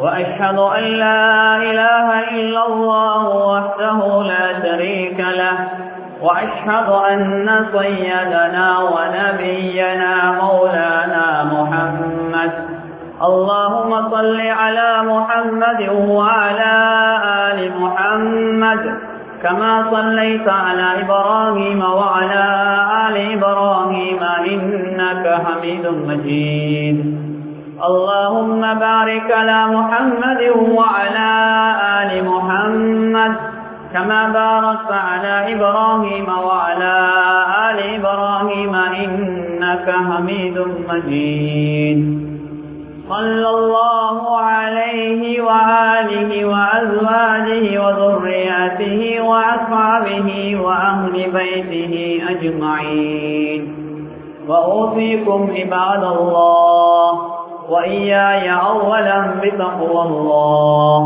وأشهد أن لا إله إلا الله وحده لا شريك له وأشهد أن سيدنا ونبينا مولانا محمد. اللهم صل على محمد وعلى آل محمد كما صليت على إبراهيم وعلى آل إبراهيم إنك حميد مجيد. اللهم بارك على محمد وعلى آل محمد كما باركت على إبراهيم وعلى آل إبراهيم إنك حميد مجيد. صلى الله عليه وآله وأزواجه وذرياته وأصحابه وأهل بيته أجمعين. وأوصيكم عباد الله. وإياي أولا بتقوى الله.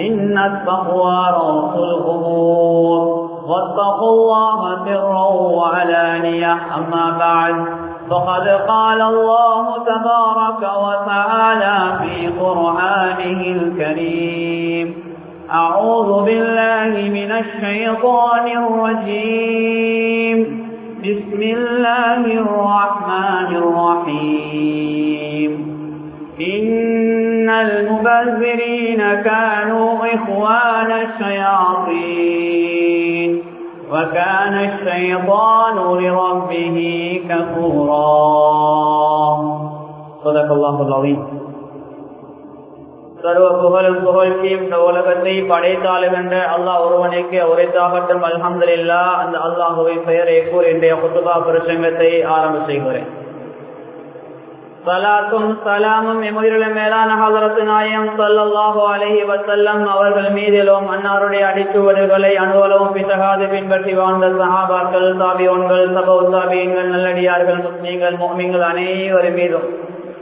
إن التقوى رأس الأمور واتقوا الله سرا وعلانية. أما بعد فقد قال الله تبارك وتعالى في قرآنه الكريم أعوذ بالله من الشيطان الرجيم. بسم الله الرحمن الرحيم. إن المبذرين كانوا إخوان الشياطين وكان الشيطان لربه كفورا صدق الله العظيم சர்வ புகழும் புகழ்ச்சியும் இந்த உலகத்தை படைத்தாளுகின்ற அல்லாஹ் ஒருவனுக்கு உரைத்தாகட்டும் அல்ஹம்துலில்லா அந்த அல்லாஹுவின் பெயரை கூறி இன்றைய குத்துபா பிரசங்கத்தை ஆரம்ப செய்கிறேன் சலாத்தும் சலாமும் எமுதிரில மேலான ஹலரத்து நாயம் சல்லாஹு அலஹி வசல்லம் அவர்கள் மீதிலும் அன்னாருடைய அடிச்சுவடுகளை அனுவலவும் பிசகாது பின்பற்றி வாழ்ந்த சஹாபாக்கள் சாபியோன்கள் சபௌ சாபியங்கள் நல்லடியார்கள் முஸ்லீம்கள் மோமிங்கள் அனைவரும் மீதும்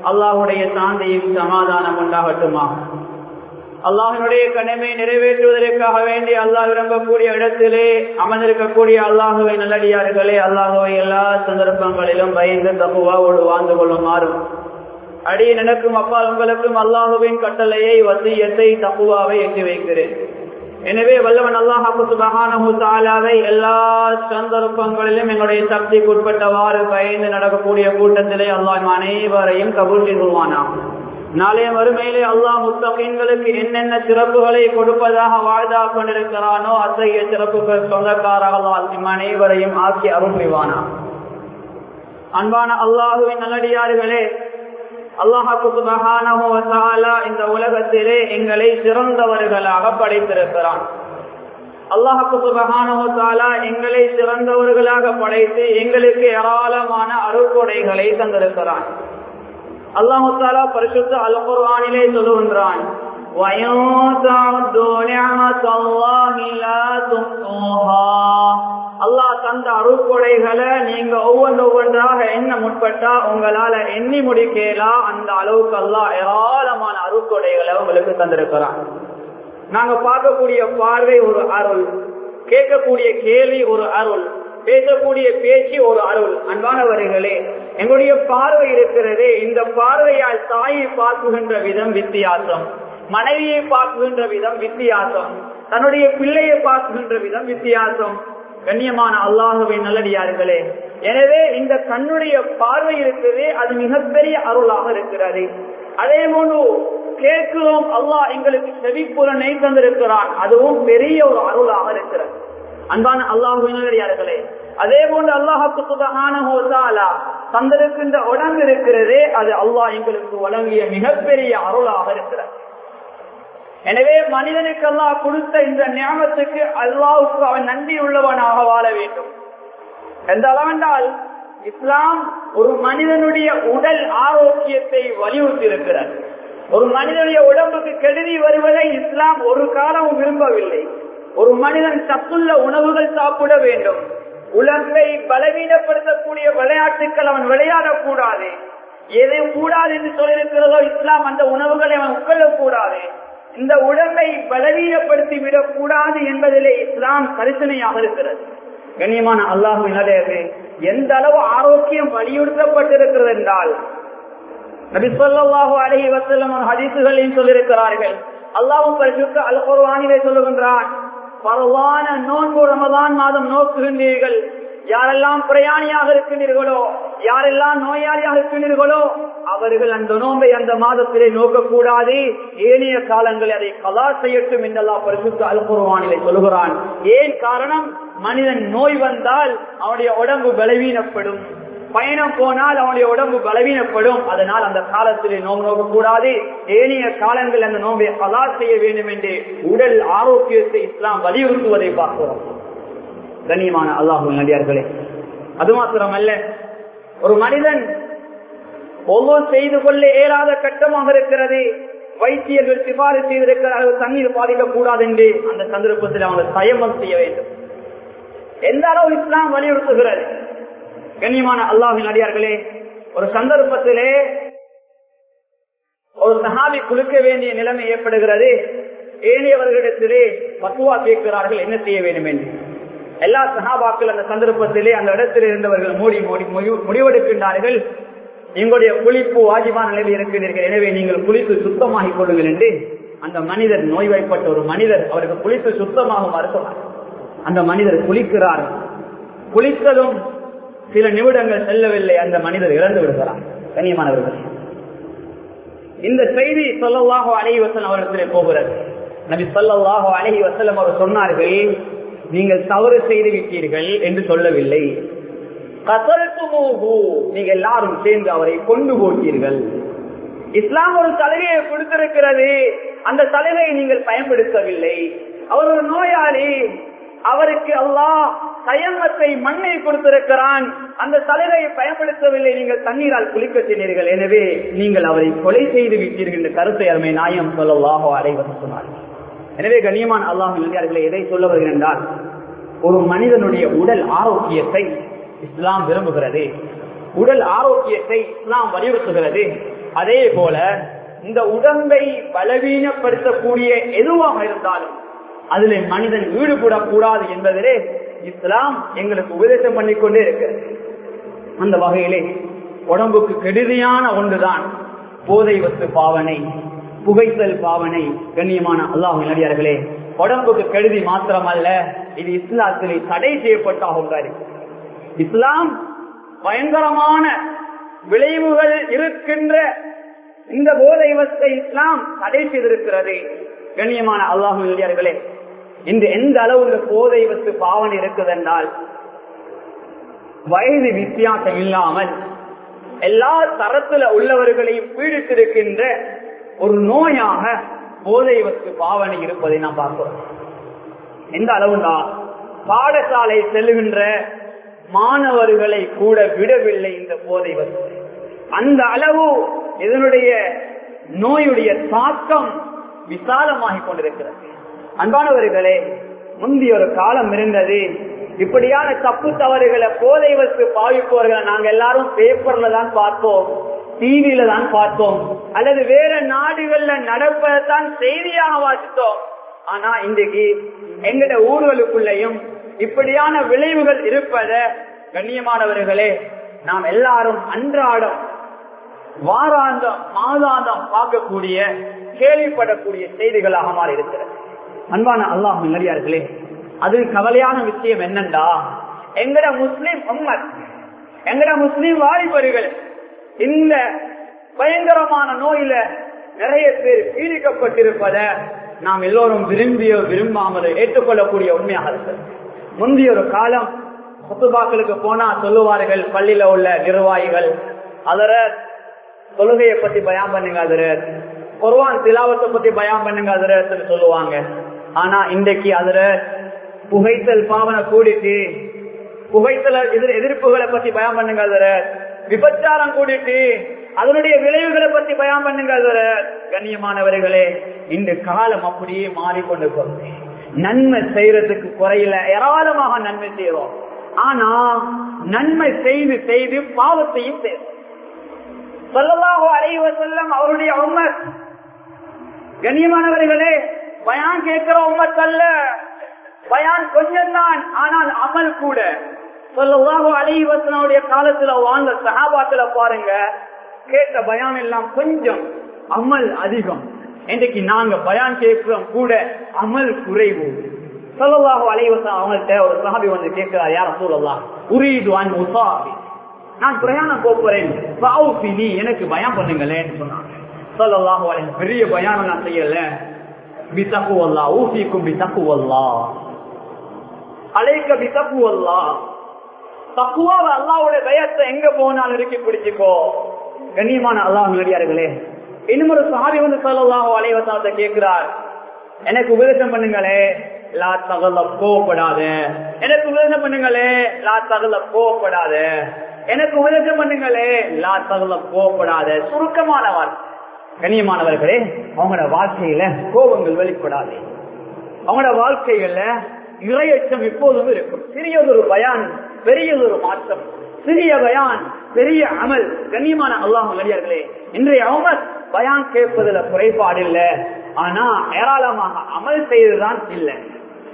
அல்லாஹுடைய சாந்தியும் சமாதானம் உண்டாகட்டுமா அல்லாஹினுடைய கடமை நிறைவேற்றுவதற்காக வேண்டி அல்லாஹ் விரும்பக்கூடிய இடத்திலே அமர்ந்திருக்கக்கூடிய அல்லாஹுவை நல்லடியார்களே அல்லாஹுவை எல்லா சந்தர்ப்பங்களிலும் பயந்து தகுவாவோடு வாழ்ந்து கொள்ளுமாறும். அடி எனக்கும் அப்பா உங்களுக்கும் அல்லாஹுவின் கட்டளையை வசியத்தை தகுவாவை எட்டி வைக்கிறேன். எனவே வல்லவன் அல்லாஹாவை எல்லா சந்தர்ப்பங்களிலும் எங்களுடைய சக்திக்கு உட்பட்டவாறு பயந்து நடக்கக்கூடிய கூட்டத்திலே அல்லாஹ் அனைவரையும் கபூல் செய்வானாம் நாளைய மறுமையிலே அல்லாஹ் முத்தகீன்களுக்கு என்னென்ன சிறப்புகளை கொடுப்பதாக வாழ்தா கொண்டிருக்கிறானோ அத்தகைய சிறப்புகள் சொந்தக்காரர்களால் அனைவரையும் ஆக்கி அருள்வானா அன்பான அல்லாஹுவின் நல்லடியார்களே அல்லாஹாக்கு இந்த உலகத்திலே எங்களை சிறந்தவர்களாக படைத்திருக்கிறான். அல்லாஹாக்கு சுபகானோசாலா எங்களை சிறந்தவர்களாக படைத்து எங்களுக்கு ஏராளமான அருள்கொடைகளை தந்திருக்கிறான். அல்லாஹு தாலா பரிசுத்த அல் சொல்லுகின்றான் அல்லாஹ் தந்த அருள்கொடைகளை நீங்க ஒவ்வொன்று ஒவ்வொன்றாக என்ன முற்பட்டா உங்களால எண்ணி முடிக்கலாம் அந்த அளவுக்கு அல்லாஹ் ஏராளமான அருள்கொடைகளை உங்களுக்கு தந்திருக்கிறான். நாங்க பார்க்கக்கூடிய பார்வை ஒரு அருள் கேட்கக்கூடிய கேள்வி ஒரு அருள். பேசக்கூடிய பேச்சு ஒரு அருள். அன்பானவர்களே எங்களுடைய பார்வை இருக்கிறதே இந்த பார்வையால் தாயை பார்க்குகின்ற விதம் வித்தியாசம். மனைவியை பார்க்குகின்ற விதம் வித்தியாசம். தன்னுடைய பிள்ளையை பார்க்குகின்ற விதம் வித்தியாசம். கண்ணியமான அல்லாஹுவை நல்லடியார்களே எனவே இந்த கண்ணுடைய பார்வை இருக்கிறதே அது மிகப்பெரிய அருளாக இருக்கிறது. அதே போன்று கேட்கிறோம் அல்லாஹ் எங்களுக்கு செவிப்புலனை தந்திருக்கிறான். அதுவும் பெரிய ஒரு அருளாக இருக்கிறது. அன்பான அல்லாஹுவினர்களே அதே போன்று அல்லாஹுக்கு சுதகான தந்திருக்கின்ற உடம்பு இருக்கிறதே அது அல்லாஹ் எங்களுக்கு வழங்கிய மிகப்பெரிய அருளாக இருக்கிறது எனவே மனிதனுக்கு அல்லாஹ் கொடுத்த இந்த ஞாபகத்துக்கு அல்லாவுக்கு அவன் நன்றி உள்ளவனாக வாழ வேண்டும். எந்த அளவென்றால் இஸ்லாம் ஒரு மனிதனுடைய உடல் ஆரோக்கியத்தை வலியுறுத்தி இருக்கிறார் ஒரு மனிதனுடைய உடம்புக்கு கெடுதி வருவதை இஸ்லாம் ஒரு காலமும் விரும்பவில்லை. ஒரு மனிதன் சத்துள்ள உணவுகள் சாப்பிட வேண்டும். உலகை பலவீனப்படுத்தக்கூடிய விளையாட்டுக்கள் அவன் விளையாடக்கூடாது. எது கூடாது என்று சொல்லியிருக்கிறதோ இஸ்லாம் அந்த உணவுகளை அவன் உட்கொள்ளக்கூடாது. இந்த உடம்பை பலவீனப்படுத்தி விடக் கூடாது என்பதிலே இஸ்லாம் கரிசனையாக இருக்கிறது. கண்ணியமான அல்லாஹு நிலையது எந்த அளவு ஆரோக்கியம் வலியுறுத்தப்பட்டிருக்கிறது என்றால் நபி அலஹி வசல்லம் ஹதீசுகளில் சொல்லியிருக்கிறார்கள். அல்லாவும் பரிசுக்கு அல் குர்வானிலே சொல்லுகின்றான் பரவான நோன்பு ரமதான் மாதம் நோக்குகின்றீர்கள். யாரெல்லாம் பிரயாணியாக இருக்கின்றீர்களோ யாரெல்லாம் நோயாளியாக இருக்கின்றீர்களோ அவர்கள் அந்த நோன்பை அந்த மாதத்திலே நோக்கக்கூடாது. ஏனைய காலங்களில் அதை கலா செய்யட்டும் என்றெல்லாம் பரிசுத்த அல்புருவானிலை சொல்கிறான் ஏன் காரணம்? மனிதன் நோய் வந்தால் அவனுடைய உடம்பு பலவீனப்படும். பயணம் போனால் அவனுடைய உடம்பு பலவீனப்படும். அதனால் அந்த காலத்திலே நோம்பு நோக்கக்கூடாது. ஏனைய காலங்கள் அந்த நோம்பை அலா செய்ய வேண்டும் என்று உடல் ஆரோக்கியத்தை இஸ்லாம் வலியுறுத்துவதை பார்க்கிறோம். கண்ணியமான அல்லாஹு நடிகார்களே அது மாத்திரமல்ல ஒரு மனிதன் ஒவ்வொரு செய்து கொள்ள இயலாத கட்டமாக இருக்கிறது. வைத்தியர்கள் சிபாரிசு செய்திருக்கிறார்கள் தண்ணீர் பாதிக்க கூடாது என்று அந்த சந்தர்ப்பத்தில் அவங்க சயமம் செய்ய வேண்டும். எந்த அளவு இஸ்லாம் வலியுறுத்துகிறது? கண்ணியமான அல்லாஹின் அடியார்களே ஒரு சந்தர்ப்பத்திலே ஒரு சஹாபி குளிக்க வேண்டிய நிலைமை ஏற்படுகிறது. ஏனியவர்களிடத்திலே பக்குவா கேட்கிறார்கள் என்ன செய்ய வேண்டும் என்று? எல்லா சகாபாக்கள் அந்த சந்தர்ப்பத்திலே அந்த இடத்தில் இருந்தவர்கள் மூடி மூடி முடிவெடுக்கின்றார்கள். எங்களுடைய குளிப்பு வாஜிபான நிலையில் இருக்கிறீர்கள். எனவே நீங்கள் குளித்து சுத்தமாகிக் கொள்ளுங்கள் என்று அந்த மனிதர் நோய்வாய்ப்பட்ட ஒரு மனிதர் அவருக்கு குளித்து சுத்தமாக மறுத்தார் அந்த மனிதர் குளிக்கிறார். குளித்ததும் சில நிமிடங்கள் செல்லவில்லை அந்த மனிதர் இறந்து விடுகிறார் கண்ணியமானவர்கள். இந்த செய்தி சொல்லவாக அழகி வசலம் அவரிடத்திலே போகிறது. நபி சொல்லவாக அழகி வசலம் அவர் சொன்னார்கள் நீங்கள் தவறு செய்து விட்டீர்கள் என்று சொல்லவில்லை. நீங்க எல்லாரும் சேர்ந்து அவரை கொண்டு போட்டீர்கள். இஸ்லாம் ஒரு சலுகையை கொடுத்திருக்கிறது. அந்த சலுகையை நீங்கள் பயன்படுத்தவில்லை. அவர் ஒரு நோயாளி. அவருக்கு அல்லாஹ் தயமத்தை மண்ணை கொடுத்திருக்கிறான். அந்த சலுகையை பயன்படுத்தவில்லை. நீங்கள் தண்ணீரால் குளிக்க செய்தீர்கள் எனவே நீங்கள் அவரை கொலை செய்து விட்டீர்கள் என்ற கருத்தை அருமை நாயம் சொல்லலாக அடைவது சொன்னார்கள் எனவே கண்ணியமான அல்லாஹ் இளைஞர்களை எதை சொல்ல வருகின்றால் ஒரு மனிதனுடைய உடல் ஆரோக்கியத்தை இஸ்லாம் விரும்புகிறது. உடல் ஆரோக்கியத்தை இஸ்லாம் வலியுறுத்துகிறது. அதே போல இந்த உடம்பை பலவீனப்படுத்தக்கூடிய எதுவாக இருந்தாலும் அதில் மனிதன் ஈடுபடக்கூடாது என்பதிலே இஸ்லாம் எங்களுக்கு உபதேசம் பண்ணிக்கொண்டே இருக்கிறது அந்த வகையிலே உடம்புக்கு கெடுதியான ஒன்றுதான். போதை வத்து பாவனை புகைத்தல் பாவனை கண்ணியமான அல்லாஹ் நடிகார்களே உடம்புக்கு கெடுதி மாத்திரமல்ல இது இஸ்லாத்திலே தடை செய்யப்பட்ட ஒன்றாரு இஸ்லாம் பயங்கரமான விளைவுகள் இருக்கின்ற இந்த போதை வத்தை இஸ்லாம் தடை செய்திருக்கிறது. கண்ணியமான அல்லாஹ் நடிகார்களே இன்று எந்த அளவு இந்த போதை வத்து பாவனை இருக்குதென்றால் வயது வித்தியாசம் இல்லாமல் எல்லா தரத்துல உள்ளவர்களையும் பீடித்திருக்கின்ற ஒரு நோயாக போதை வத்து பாவனை இருப்பதை நாம் பார்க்கிறோம். எந்த அளவுண்டா? பாடசாலை செல்லுகின்ற மாணவர்களை கூட விடவில்லை இந்த போதை வத்து அந்த அளவு இதனுடைய நோயுடைய தாக்கம் விசாலமாகிக் கொண்டிருக்கிறது. அன்பானவர்களே முந்தைய ஒரு காலம் இருந்தது. இப்படியான தப்பு தவறுகளை போதை வத்து பாவிப்பவர்களை நாங்க எல்லாரும் பேப்பர்ல தான் பார்ப்போம் டிவியில தான் பார்த்தோம் அல்லது வேற நாடுகள்ல நடப்பதான் செய்தியாக வாசித்தோம். ஆனா இன்றைக்கு எங்கட ஊர்களுக்குள்ளேயும் இப்படியான விளைவுகள் இருப்பத கண்ணியமானவர்களே நாம் எல்லாரும் அன்றாடம் வாராந்தம் மாதாந்தம் பார்க்கக்கூடிய கேள்விப்படக்கூடிய செய்திகளாக மாறி இருக்கிறது அன்பான அல்லாஹ் நல்லியார்களே அது கவலையான விஷயம் என்னண்டா? எங்கட முஸ்லிம் உம்மத் எங்கட முஸ்லிம் வாலிபர்கள் இந்த பயங்கரமான நோயில நிறைய பேர் பீடிக்கப்பட்டிருப்பத நாம் எல்லோரும் விரும்பியோ விரும்பாமலோ ஏற்றுக்கொள்ளக்கூடிய உண்மையாக இருக்கிறது. முந்தைய ஒரு காலம் சொத்துபாக்களுக்கு போனா சொல்லுவார்கள் பள்ளியில உள்ள நிர்வாகிகள் அதர தொழுகையை பத்தி பயம் பண்ணுங்க அதர குர்வான் திலாவத்தை பத்தி பயம் பண்ணுங்க அதர சொல்லுவாங்க. ஆனா இன்றைக்கு அதுல புகைத்தல் பாவனை கூடிட்டு புகைத்தல எதிர் எதிர்ப்புகளை பத்தி பயம் பண்ணுங்க அதுல விபச்சாரம் கூடிட்டு அதனுடைய விளைவுகளை பத்தி பயம் பண்ணுங்க அதுல கண்ணியமானவர்களே இந்த காலம் அப்படியே மாறிக்கொண்டு போகுது. நன்மை செய்யறதுக்கு குறையில ஏராளமாக நன்மை செய்யறோம். ஆனா நன்மை செய்து செய்து பாவத்தையும் செய்யறோம் சொல்லலாக அடைவ செல்லம் அவருடைய உமர் கண்ணியமானவர்களே பயான் கேட்கிற உமர் அல்ல பயான் கொஞ்சம் தான் ஆனால் அமல் கூட. சொல்லலாக அலைவசனுடைய காலத்துல வாழ்ந்த சகாபாத்துல பாருங்க கேட்ட பயான் எல்லாம் கொஞ்சம் அமல் அதிகம். இன்றைக்கு நாங்க பயான் கேட்கிறோம் கூட அமல் குறைவு. சொல்லலாக அலைவசம் அவங்கள்ட்ட ஒரு சகாபி வந்து கேட்கிறார் யார சொல்லலாம் உரீதுவான் உசாபி. நான் பிரயாணம் போறேன் எனக்கு பயம் பண்ணுங்களேன்னு சொன்னாங்க. சொல்லலாக பெரிய பயானம் நான் செய்யல. பிதக்குவல்லா ஊசிக்கும் பிதக்குவல்லா அழைக்க பிதக்குவல்லா தக்குவாவ அல்லாவுடைய பயத்தை எங்க போனாலும் இறுக்கி பிடிச்சிக்கோ கண்ணியமான அல்லாஹ் நடிகார்களே இன்னும் ஒரு சாதி வந்து சொல்லலாம் அலைவசாலத்தை கேட்கிறார் எனக்கு உபதேசம் பண்ணுங்களே லா தகல கோவப்படாத எனக்கு உபதேசம் பண்ணுங்களே லா தகல கோவப்படாத எனக்கு உபதேசம் பண்ணுங்களே லா தகல கோவப்படாத சுருக்கமானவர் கண்ணியமானவர்களே அவங்களோட வாழ்க்கையில கோபங்கள் வெளிப்படாது. அவங்களோட வாழ்க்கைகள்ல இறையச்சம் எப்போதும் இருக்கும். சிறியதொரு பயான் பெரியதொரு மாற்றம். சிறிய பயான் பெரிய அமல். கண்ணியமான அல்லாஹ் நடிகர்களே இன்றைய அமல் பயான் கேட்பதுல குறைபாடு இல்ல. ஆனா ஏராளமாக அமல் செய்ததுதான் இல்லை.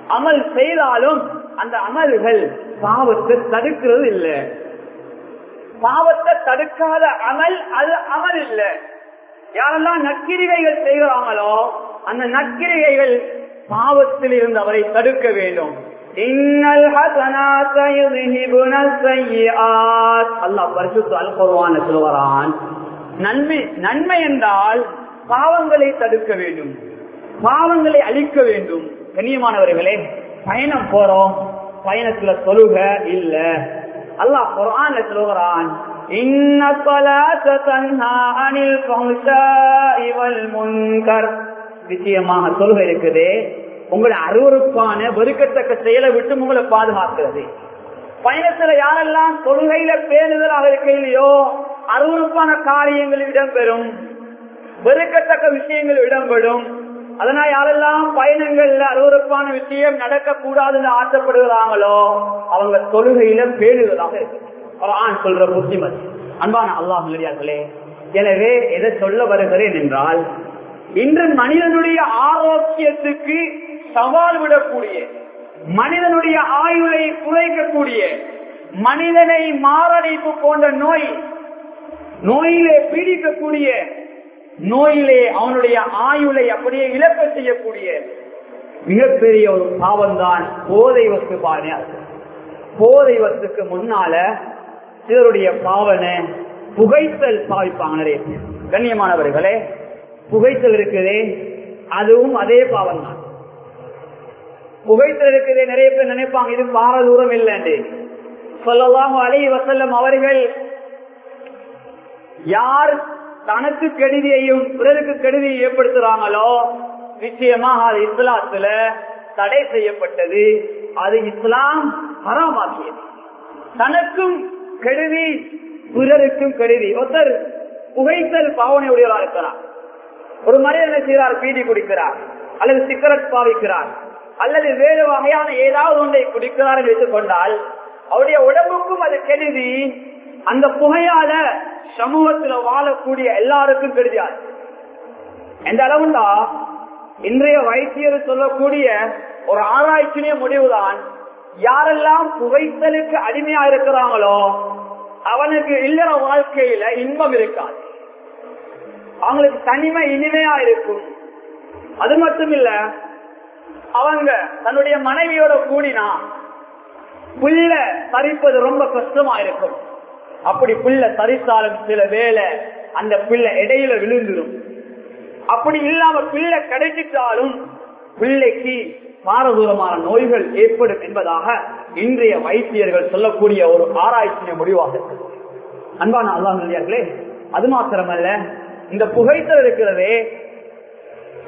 அமல் செய்தாலும் அந்த அமல்கள் பாவத்தை தடுக்கிறது இல்லை. பாவத்தை தடுக்காத அமல் அது அமல் இல்லை. யாரெல்லாம் நக்கிரிகைகள் செய்கிறாங்களோ அந்த நக்கிரிகைகள் பாவத்தில் இருந்து அவரை தடுக்க வேண்டும். நன்மை என்றால் பாவங்களை தடுக்க வேண்டும். பாவங்களை அழிக்க வேண்டும். கண்ணியமானவர்களே பயணம் போறோம். பயணத்துல தொழுக இல்ல. அல்லாஹ் குரான் சொல்லுகிறான் இன்ன ஸலாத தன்ஹா அனில் ஃபஹ்ஷாஇ வல் நிச்சயமாக சொல்க இருக்குது உங்களை அருவறுப்பான வெறுக்கத்தக்க செயலை விட்டு உங்களை பாதுகாக்கிறது. பயணத்துல யாரெல்லாம் தொழுகையில பேணுதலாக இருக்கையிலையோ அருவறுப்பான காரியங்கள் இடம்பெறும். வெறுக்கத்தக்க விஷயங்கள் இடம்பெறும். அதனால் யாரெல்லாம் பயணங்கள்ல அருவறுப்பான விஷயம் நடக்க கூடாதுன்னு ஆசைப்படுகிறாங்களோ அவங்க தொழுகையில பேணுதலாக இருக்கு ஆண் சொல்ற புத்திமதி அன்பான அல்லாஹ் நிலையார்களே எனவே எதை சொல்ல வருகிறேன் என்றால் இன்று மனிதனுடைய ஆரோக்கியத்துக்கு சவால் விடக்கூடிய மனிதனுடைய ஆயுளை குறைக்கக்கூடிய மனிதனை மாரடைப்பு போன்ற நோய் நோயிலே பீடிக்கக்கூடிய நோயிலே அவனுடைய ஆயுளை அப்படியே இழக்க செய்யக்கூடிய மிகப்பெரிய ஒரு பாவம் தான் போதை வஸ்து பாவனை போதை வஸ்துக்கு முன்னால சிலருடைய பாவனை புகைத்தல் பாவிப்பாங்க நிறைய பேர். கண்ணியமானவர்களே புகைத்தல் இருக்குதே அதுவும் அதே பாவம் தான் புகைத்தல் இருக்குதே நிறைய பேர் நினைப்பாங்க இது பார தூரம் இல்லைன்னு சொல்லலாம் அலி வசல்லம் அவர்கள் யார் தனக்கு கெடுதியையும் பிறருக்கு கெடுதியை ஏற்படுத்துறாங்களோ நிச்சயமாக அது இஸ்லாத்துல தடை செய்யப்பட்டது. அது இஸ்லாம் ஹராமாக்கியது. தனக்கும் கெடுதி பிறருக்கும் கெடுதி. ஒருத்தர் புகைத்தல் பாவனை உடையவராக இருக்கிறார். ஒரு மனிதன் என்ன செய்கிறார்? பீடி குடிக்கிறார். அல்லது சிகரெட் பாவிக்கிறார். அல்லது வேறு வகையான ஏதாவது ஒன்றை குடிக்கிறார் என்று வைத்துக் கொண்டால் அவருடைய உடம்புக்கும் அது கெடுதி. அந்த புகையால சமூகத்துல வாழக்கூடிய எல்லாருக்கும் கெடுதியாது எந்த அளவுண்டா? இன்றைய வைத்தியர் சொல்லக்கூடிய ஒரு ஆராய்ச்சிய முடிவுதான் யாரெல்லாம் புகைத்தலுக்கு அடிமையா இருக்கிறாங்களோ அவனுக்கு இல்லற வாழ்க்கையில இன்பம் இருக்காது. அவங்களுக்கு தனிமை இனிமையா இருக்கும். அது மட்டும் இல்ல அவங்க தன்னுடைய மனைவியோட கூடினா புல்ல தரிப்பது ரொம்ப கஷ்டமா இருக்கும். அப்படி புல்ல தரித்தாலும் சில வேலை அந்த பிள்ளை இடையில விழுந்துடும். அப்படி இல்லாம பிள்ளை கிடைச்சிட்டாலும் பிள்ளைக்கு பாரதூரமான நோய்கள் ஏற்படும் என்பதாக இன்றைய வைத்தியர்கள் சொல்லக்கூடிய ஒரு ஆராய்ச்சிய முடிவாக அன்பான அல்லாஹர்களே அது மாத்திரமல்ல இந்த புகைத்தல் இருக்கிறதே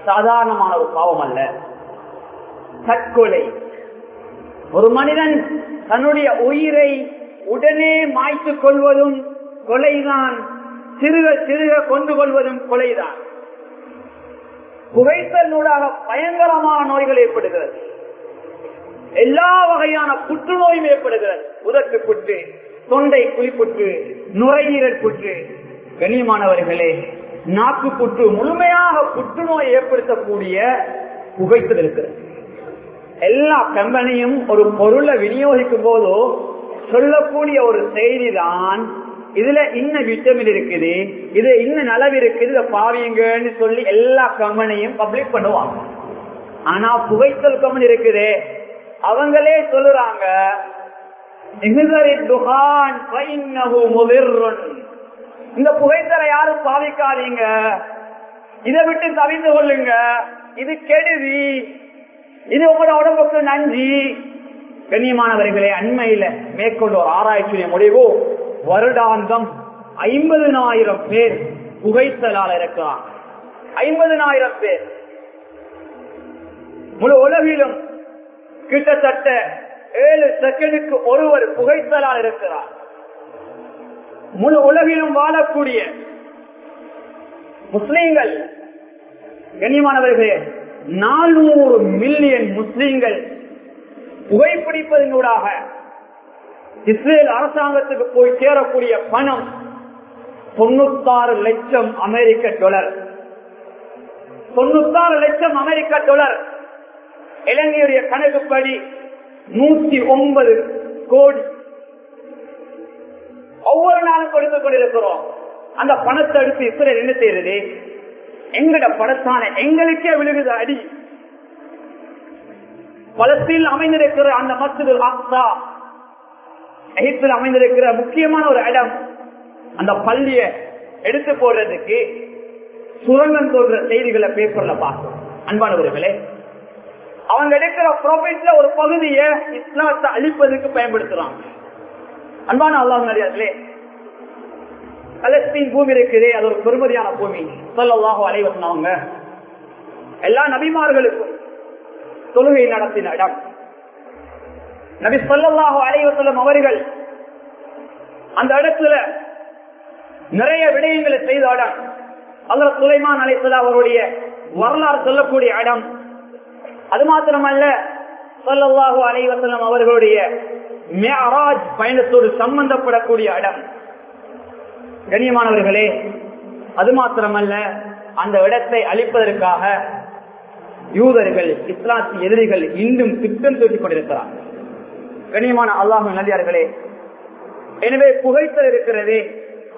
சாதாரணமான ஒரு பாவம் அல்ல தற்கொலை. ஒரு மனிதன் தன்னுடைய உயிரை உடனே மாய்த்துக் கொள்வதும் கொலைதான். சிறுக சிறுக கொண்டு கொள்வதும் கொலைதான். புகைத்தலூடாக பயங்கரமான நோய்கள் ஏற்படுகிறது. எல்லா வகையான புற்றுநோயும் ஏற்படுகிறது. உதட்டு புற்று தொண்டை குளிப்புற்று நுரையீரல் புற்று. கண்ணியமானவர்களே நாக்கு புற்று முழுமையாக புற்றுநோய் ஏற்படுத்தக்கூடிய புகைத்தல் இருக்கிறது. எல்லா கம்பெனியும் ஒரு பொருளை விநியோகிக்கும் போதோ சொல்லக்கூடிய ஒரு செய்தி தான் இதுல இன்ன விட்டமின் இருக்குது? இது இன்ன நலவு இருக்குது? இதை பாவியங்கன்னு சொல்லி எல்லா கம்பெனியும் பப்ளிக் பண்ணுவாங்க. ஆனா புகைத்தல் கம்பெனி இருக்குது. அவங்களே சொல்லுறாங்க இந்த புகைத்தலை யாரும் பாவிக்காதீங்க. இதை விட்டு தவிந்து கொள்ளுங்க. இது கெடுதி. இது உங்களோட உடம்புக்கு நன்றி. கண்ணியமானவர்களே அண்மையில மேற்கொண்டு ஒரு ஆராய்ச்சியுடைய முடிவு. வருடாந்தம் ஐம்பதுனாயிரம் பேர் புகைத்தலால் இருக்கிறார் ஐம்பதுனாயிரம் பேர். முழு உலகிலும் கிட்டத்தட்ட ஏழு செகண்டுக்கு ஒருவர் புகைத்தலால் இருக்கிறார் முழு உலகிலும் வாழக்கூடிய முஸ்லீம்கள் கண்ணியமானவர்களே நானூறு மில்லியன் முஸ்லீம்கள் புகைப்பிடிப்பதனூடாக இஸ்ரேல் அரசாங்கத்துக்கு போய் சேரக்கூடிய பணம் தொண்ணூத்தாறு லட்சம் அமெரிக்க டொலர். தொண்ணூத்தாறு லட்சம் அமெரிக்க டொலர். இலங்கையுடைய கணக்குப்படி நூத்தி ஒன்பது கோடி. ஒவ்வொரு நாளும் கொடுத்து கொண்டிருக்கிறோம். அந்த பணத்தை எடுத்து இஸ்ரேல் என்ன செய்யறது எங்கட படத்தான எங்களுக்கே விழுகுது அடி. பலத்தில் அமைந்திருக்கிற அந்த மஸ்ஜிது ஆக்சா எகிப்தில் அமைந்திருக்கிற முக்கியமான ஒரு இடம். அந்த பள்ளிய எடுத்து போடுறதுக்கு சுரங்கம் தோன்ற செய்திகளை பேப்பர்ல பார்க்கணும் அன்பானவர்களே அவங்க எடுக்கிற ப்ராஃபிட்ல ஒரு பகுதியை இஸ்லாத்தை அழிப்பதற்கு பயன்படுத்துறாங்க. அன்பான அல்லாஹ் நிறையாதுலே பலஸ்தீன் பூமி இருக்குது அது ஒரு பெருமதியான பூமி. சொல்லலாக அலைவசனவங்க எல்லா நபிமார்களுக்கும் தொழுகை நடத்தின இடம். நபி சொல்லாஹோ அலைவசலம் அவர்கள் அந்த இடத்துல நிறைய விடயங்களை செய்த இடம். அல்ல சுலைமான் அலைசலா அவருடைய வரலாறு சொல்லக்கூடிய இடம். அது மாத்திரமல்ல சொல்லல்லாஹு அலைவசலம் அவர்களுடைய மேராஜ் பயணத்தோடு சம்பந்தப்படக்கூடிய இடம். கண்ணியமானவர்களே அது மாத்திரமல்ல அந்த இடத்தை அழிப்பதற்காக யூதர்கள் இஸ்லாத்தின் எதிரிகள் இன்னும் திட்டம் தூக்கிக் கொண்டிருக்கிறார்கள். கண்ணியமான அல்லாஹும் நல்லியார்களே எனவே புகைத்தல் இருக்கிறதே.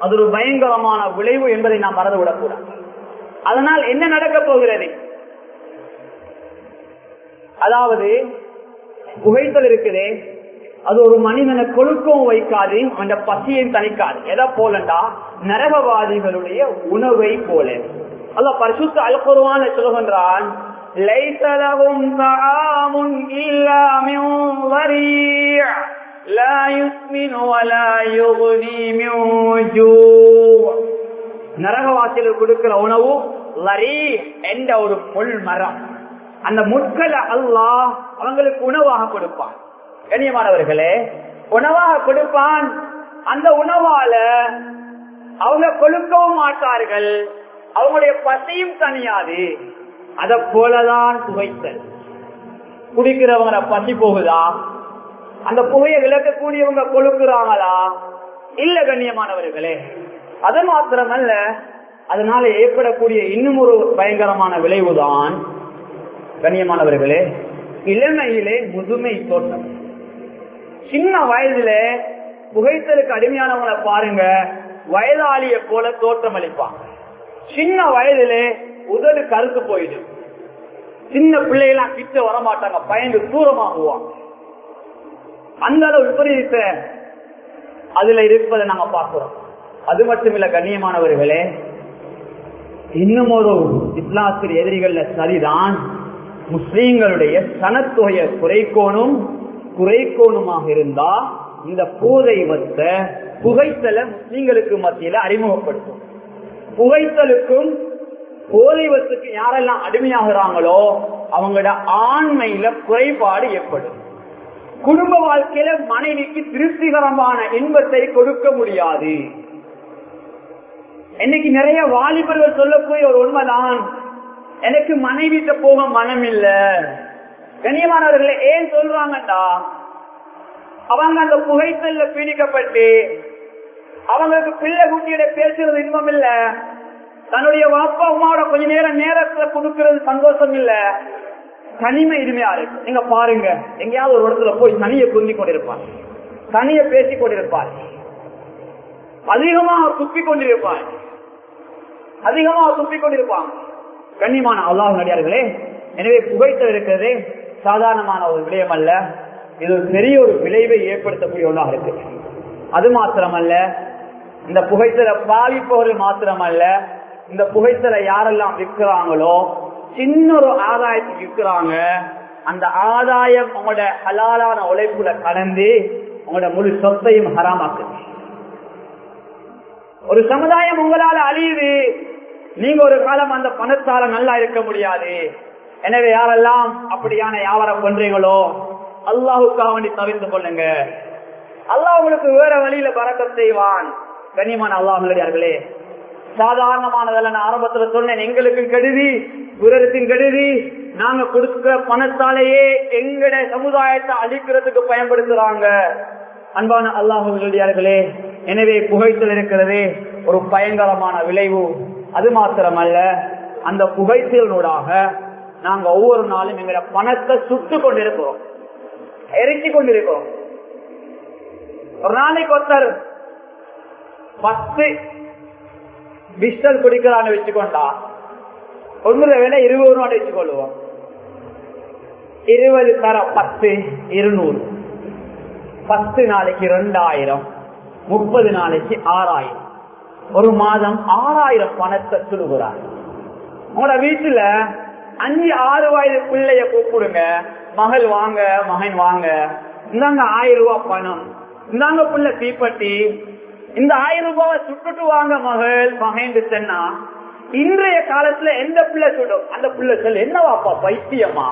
அது ஒரு பயங்கரமான விளைவு என்பதை நாம் மறந்துவிடக்கூடாது. அதனால் என்ன நடக்க போகிறது? அதாவது புகைத்தல் இருக்குதே. அது ஒரு மனிதனை கொழுக்கவும் வைக்காது அந்த பசியை தணிக்காது. எதை போலண்டா? நரகவாதிகளுடைய உணவை போல. அல்ல பரிசுத்த அல்குருவான சொல்கின்றான் ليس لهم طعام إلا من ضريع لا يسمن ولا يغني من جوع நரகவாசியில் கொடுக்கிற உணவு லரி என்ற ஒரு புல் மரம் அந்த முட்களை அல்லாஹ் அவங்களுக்கு உணவாக கொடுப்பான் கண்ணியமானவர்களே உணவாக கொடுப்பான் அந்த உணவால அவங்க கொடுக்கவும் மாட்டார்கள் அவங்களுடைய பசியும் தனியாது அதை போலதான் புகைத்தல் குடிக்கிறவங்க பசி போகுதா? அந்த புகையை விளக்கக்கூடியவங்க கொழுக்கிறாங்களா? இல்ல கண்ணியமானவர்களே அது மாத்திரமல்ல அதனால ஏற்படக்கூடிய இன்னும் ஒரு பயங்கரமான விளைவுதான் கண்ணியமானவர்களே இளமையிலே முதுமை தோட்டம் சின்ன வயதுல புகைத்தலுக்கு அடிமையானவங்களை பாருங்க வயதாளிய போல தோற்றம் அளிப்பாங்க சின்ன வயதிலே உதடு கருத்து போயிடும். சின்ன பிள்ளைகளாம் கிட்ட வரமாட்டாங்க. பயந்து தூரமாகுவாங்க அந்த அளவு விபரீத அதுல இருப்பதை நாங்க பார்க்கிறோம். அது மட்டும் இல்ல கண்ணியமானவர்களே இன்னும் ஒரு இஸ்லாத்தின் எதிரிகள்ல சரிதான் முஸ்லீம்களுடைய சனத்தொகையை குறைக்கோணும் குறைக்கோணுமாக இருந்தா இந்த போதை வத்த புகைத்தலை முஸ்லீம்களுக்கு மத்தியில அறிமுகப்படுத்தும். புகைத்தலுக்கும் கோதைவத்துக்கு யாரெல்லாம் அடிமையாகிறாங்களோ அவங்களோட ஆண்மையில குறைபாடு ஏற்படும். குடும்ப வாழ்க்கையில மனைவிக்கு திருப்திகரமான இன்பத்தை கொடுக்க முடியாது. இன்னைக்கு நிறைய வாலிபர்கள் சொல்லக்கூடிய ஒரு உண்மைதான். எனக்கு மனைவிட்ட போக மனம் இல்ல கனியமானவர்களை ஏன் சொல்றாங்கடா அவங்க அந்த புகைத்தல்ல பீடிக்கப்பட்டு அவங்களுக்கு பிள்ளை குட்டியிட பேசுறது இன்பம் இல்லை தன்னுடைய வாப்பா அம்மாவோட கொஞ்ச நேரம் நேரத்துல கொடுக்கறது சந்தோஷம் இல்ல. தனிமை இனிமையா இருக்கு. நீங்க பாருங்க. எங்கேயாவது ஒரு இடத்துல போய் தனியை குந்தி கொண்டிருப்பார். தனிய பேசி கொண்டிருப்பார். அதிகமாக துப்பி கொண்டிருப்பார். அதிகமாக துப்பி கொண்டிருப்பாங்க கண்ணியமான அல்லாஹ் நடிகார்களே எனவே புகைத்தல் இருக்கிறது. சாதாரணமான ஒரு விடயம் அல்ல. இது பெரிய ஒரு விளைவை ஏற்படுத்தக்கூடிய ஒன்றாக இருக்கு. அது மாத்திரமல்ல. இந்த புகைத்தலை பாதிப்பவர்கள் மாத்திரமல்ல. இந்த புகைத்தலை யாரெல்லாம் விற்கிறாங்களோ சின்ன ஒரு ஆதாயத்துக்கு விற்கிறாங்க அந்த ஆதாயம் உங்களோட ஹலாலான உழைப்புல கலந்து உங்களோட முழு சொத்தையும் ஹராமாக்குது. ஒரு சமுதாயம் உங்களால அழியுது. நீங்க ஒரு காலம் அந்த பணத்தால நல்லா இருக்க முடியாது. எனவே யாரெல்லாம் அப்படியான வியாபாரம் பண்றீங்களோ அல்லாஹுக்காக வேண்டி தவிர்த்து கொள்ளுங்க. அல்லாஹ் உங்களுக்கு வேற வழியில பறக்க செய்வான். கனிமான் அல்லாஹ் அல்லாஹர்களே சாதாரணமானதல்ல நான் ஆரம்பத்துல சொன்னேன் எங்களுக்கும் கெடுதி குரத்தின் கெடுதி நாங்க கொடுக்கிற பணத்தாலேயே எங்கட சமுதாயத்தை அழிக்கிறதுக்கு பயன்படுத்துறாங்க. அன்பான அல்லாஹர்களே எனவே புகைத்தல் இருக்கிறது ஒரு பயங்கரமான விளைவு. அது மாத்திரமல்ல அந்த புகைத்தலினூடாக நாங்க ஒவ்வொரு நாளும் எங்களோட பணத்தை சுட்டு கொண்டிருக்கிறோம். எரிச்சு கொண்டிருக்கிறோம். ஒரு நாளைக்கு ஒருத்தர் பத்து பிஸ்டல் குடிக்கிறான்னு வச்சுக்கொண்டா ஒன்று வேணா இருபது ரூபாய் வச்சுக்கொள்ளுவோம் இருபது தர பத்து இருநூறு. பத்து நாளைக்கு ரெண்டாயிரம் முப்பது நாளைக்கு ஆறாயிரம். ஒரு மாதம் ஆறாயிரம் பணத்தை சுடுகிறார். உங்களோட வீட்டுல அஞ்சு ஆறு வயது பிள்ளைய கூப்பிடுங்க. மகள் வாங்க மகன் வாங்க. இந்தாங்க ஆயிரம் ரூபாய் பணம். இந்தாங்க புள்ள தீப்பட்டி. இந்த ஆயிரம் ரூபாவை சுட்டுட்டு வாங்க மகள் மகன் சொன்னா இன்றைய காலத்துல எந்த பிள்ளை சுடும்? அந்த பிள்ளை சொல்லு என்ன வாப்பா பைத்தியமா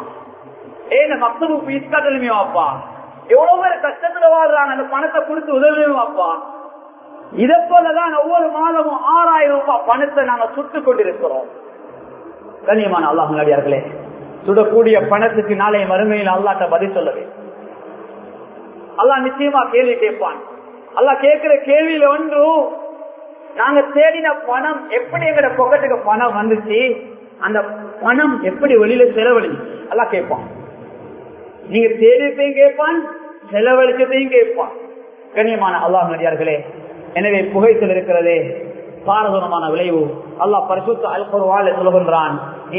ஏன் மக்தபு பீஸ் கட்டலுமே வாப்பா எவ்வளவு பேர் கஷ்டத்துல வாழ்றாங்க அந்த பணத்தை கொடுத்து உதவியும் வாப்பா இதை போலதான் ஒவ்வொரு மாதமும் ஆறாயிரம் ரூபாய் பணத்தை நாங்க சுட்டு கொண்டிருக்கிறோம். கண்ணியமான அல்லாஹ் நடிகார்களே சுடக்கூடிய பணத்துக்கு நாளை மறுமையில் அல்லாட்ட பதில் சொல்லவே அல்லாஹ் நிச்சயமா கேள்வி கேட்பான். அல்ல கேட்கிற கேள்வியில ஒன்று நாங்க தேடின பணம் எப்படி எங்கட பொக்கத்துக்கு பணம் வந்துச்சு? அந்த பணம் எப்படி வெளியில செலவழி எல்லாம் கேட்பான் நீங்க தேடியத்தையும் கேட்பான் செலவழிச்சதையும் கேட்பான் கண்ணியமான அல்லாஹ் நடிகார்களே எனவே புகைத்தல் இருக்கிறதே. பாரதூரமான விளைவு. அல்லா பரிசுத்த அல் குருவால்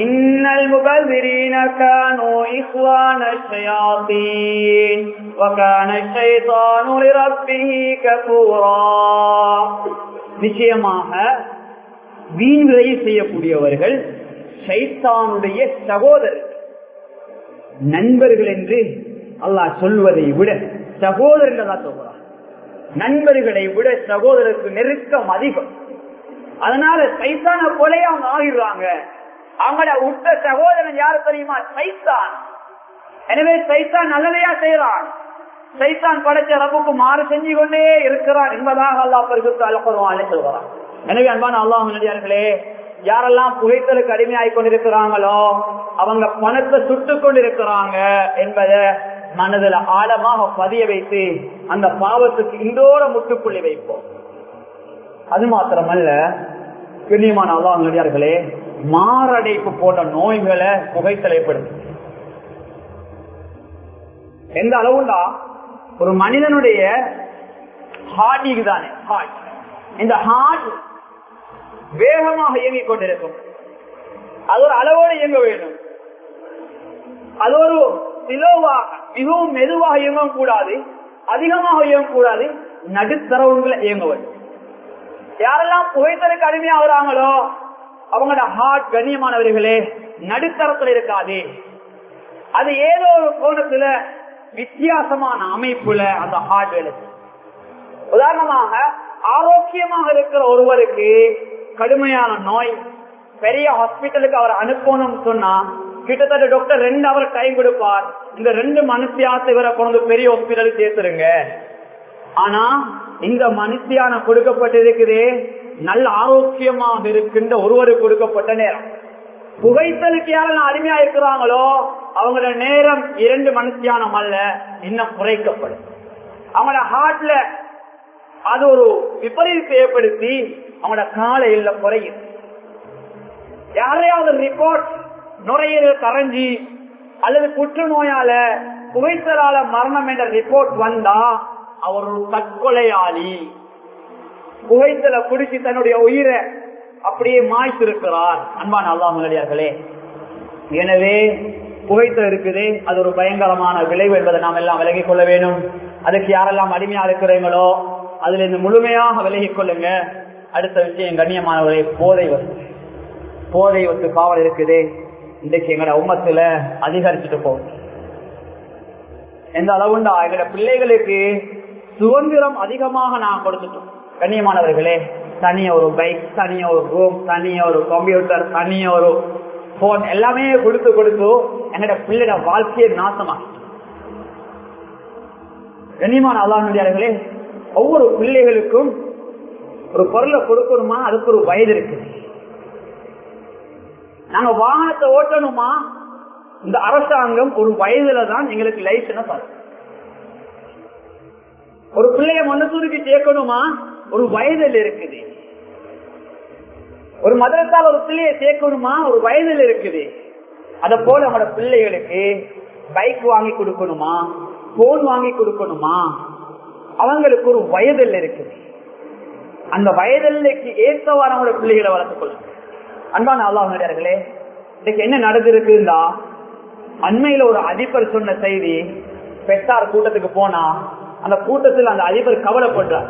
இன்னல் முகல்விரீன கானோ இஹ்வான ஷயாத்தீன் வகான ஷைத்தானு லிரப்பிஹி கபூரா நிச்சயமாக வீண் விளையை செய்யக்கூடியவர்கள் சைத்தானுடைய சகோதரர். நண்பர்கள் என்று அல்லாஹ் சொல்வதை விட சகோதரர்கள் தான் சொல்கிறார் நண்பர்களை விட சகோதரருக்கு நெருக்கம் அதிகம். அதனால சைத்தான போலே அவங்க ஆகிடுறாங்க. அவங்கள உட்ட சகோதரன் யாரு தெரியுமா? சைத்தான். எனவே சைத்தான் நல்லதையா செய்யறான் சைத்தான் படைச்ச ரப்புக்கு மாறு செஞ்சு கொண்டே இருக்கிறான் என்பதாக அல்லா பரிசுத்த அலப்பருவான் சொல்கிறான். எனவே அன்பான அல்லாஹ் நடிகார்களே யாரெல்லாம் புகைத்தலுக்கு அடிமையாகி கொண்டிருக்கிறாங்களோ அவங்க பணத்தை சுட்டு கொண்டிருக்கிறாங்க என்பதை மனதில் ஆழமாக பதிய வைத்து அந்த பாவத்துக்கு இன்றோட முட்டுப்புள்ளி வைப்போம். அது மாத்திரமல்ல கண்ணியமான அல்லாஹ் மாரடைப்பு போன்ற நோய்களை புகைத்தல் எந்த அளவுண்டா? ஒரு மனிதனுடைய ஹார்டிக்கு தானே ஹார்ட் இந்த ஹார்ட் வேகமாக இயங்கிக் கொண்டிருக்கும். அது ஒரு அளவோடு இயங்க வேண்டும். அது ஒரு சிலோவாக மிகவும் மெதுவாக இயங்கவும் கூடாது அதிகமாக இயங்கக்கூடாது நடுத்தரவுகளை இயங்க வேண்டும். யாரெல்லாம் புகைத்தலுக்கு அடிமையாகிறாங்களோ அவங்களோட ஹார்ட் கண்ணியமானவர்களே நடுத்தரத்தில் இருக்காது. அது ஏதோ ஒரு கோணத்துல வித்தியாசமான அமைப்புல அந்த ஹார்ட் வேலை உதாரணமாக ஆரோக்கியமாக இருக்கிற ஒருவருக்கு கடுமையான நோய் பெரிய ஹாஸ்பிட்டலுக்கு அவர் அனுப்பணும் சொன்னா கிட்டத்தட்ட டாக்டர் ரெண்டு அவர் டைம் கொடுப்பார். இந்த ரெண்டு மனுஷியாத்தை இவரை கொண்டு பெரிய ஹாஸ்பிட்டலுக்கு சேர்த்துருங்க. ஆனா இந்த மனுஷியான கொடுக்கப்பட்டிருக்குதே நல்ல ஆரோக்கியமாக இருக்கின்ற ஒருவருக்கு கொடுக்கப்பட்ட நேரம். புகைத்தலுக்கு யாரெல்லாம் அடிமையா இருக்கிறாங்களோ அவங்களோட நேரம் இரண்டு மனுஷியானம் அல்ல இன்னும் குறைக்கப்படும். அவங்களோட ஹார்ட்ல அது ஒரு விபரீதத்தை ஏற்படுத்தி அவங்களோட காலையில குறையும். யாரையாவது ரிப்போர்ட் நுரையீரல் கரைஞ்சி அல்லது புற்றுநோயால புகைத்தலால மரணம் என்ற ரிப்போர்ட் வந்தா அவர் ஒரு தற்கொலையாளி. புகைந்தல குடிச்சு தன்னுடைய உயிரை அப்படியே மாய்த்திருக்கிறார். அன்பான அல்லாமலடியார்களே எனவே புகைத்தல் இருக்குது. அது ஒரு பயங்கரமான விளைவு என்பதை நாம் எல்லாம் விலகிக் கொள்ள வேண்டும். அதுக்கு யாரெல்லாம் அடிமையா இருக்கிறீங்களோ அதுல இருந்து முழுமையாக விலகிக் கொள்ளுங்க. அடுத்த விஷயம் கண்ணியமானவர்களே போதை வசதி போதை ஒத்து காவல் இருக்குது. இன்றைக்கு எங்களோட உமத்துல அதிகரிச்சுட்டு போகும் எந்த அளவுண்டா? எங்களோட பிள்ளைகளுக்கு சுதந்திரம் அதிகமாக நான் கொடுத்துட்டோம். கண்ணியமானவர்களே தனிய ஒரு பைக் தனிய ஒரு ரூம் தனிய ஒரு கம்ப்யூட்டர் தனிய ஒரு போன் எல்லாமே கொடுத்து கொடுத்து என்னோட பிள்ளைட வாழ்க்கையை நாசமா கண்ணியமான அல்லாஹர்களே ஒவ்வொரு பிள்ளைகளுக்கும் ஒரு பொருளை கொடுக்கணுமா? அதுக்கு ஒரு வயது இருக்குது நாங்க வாகனத்தை ஓட்டணுமா? இந்த அரசாங்கம் ஒரு வயதுல தான் எங்களுக்கு லைசன்ஸ் தரும். ஒரு பிள்ளைய மனசூருக்கு சேர்க்கணுமா? ஒரு வயதில் இருக்குது. ஒரு மதத்தால் ஒரு பிள்ளைய சேர்க்கணுமா? ஒரு வயதில் இருக்குது. அத போல நம்மளோட பிள்ளைகளுக்கு பைக் வாங்கி கொடுக்கணுமா? போன் வாங்கி கொடுக்கணுமா? அவங்களுக்கு ஒரு வயதில் இருக்குது. அந்த வயதில்லைக்கு ஏற்றவாறு அவங்களோட பிள்ளைகளை வளர்த்துக்கொள்ள கொள்ளுங்க. அன்பான அல்லாஹர்களே இன்னைக்கு என்ன நடந்திருக்குண்டா அண்மையில ஒரு அதிபர் சொன்ன செய்தி பெற்றார் கூட்டத்துக்கு போனா அந்த கூட்டத்தில் அந்த அதிபர் கவலைப்படுறார்.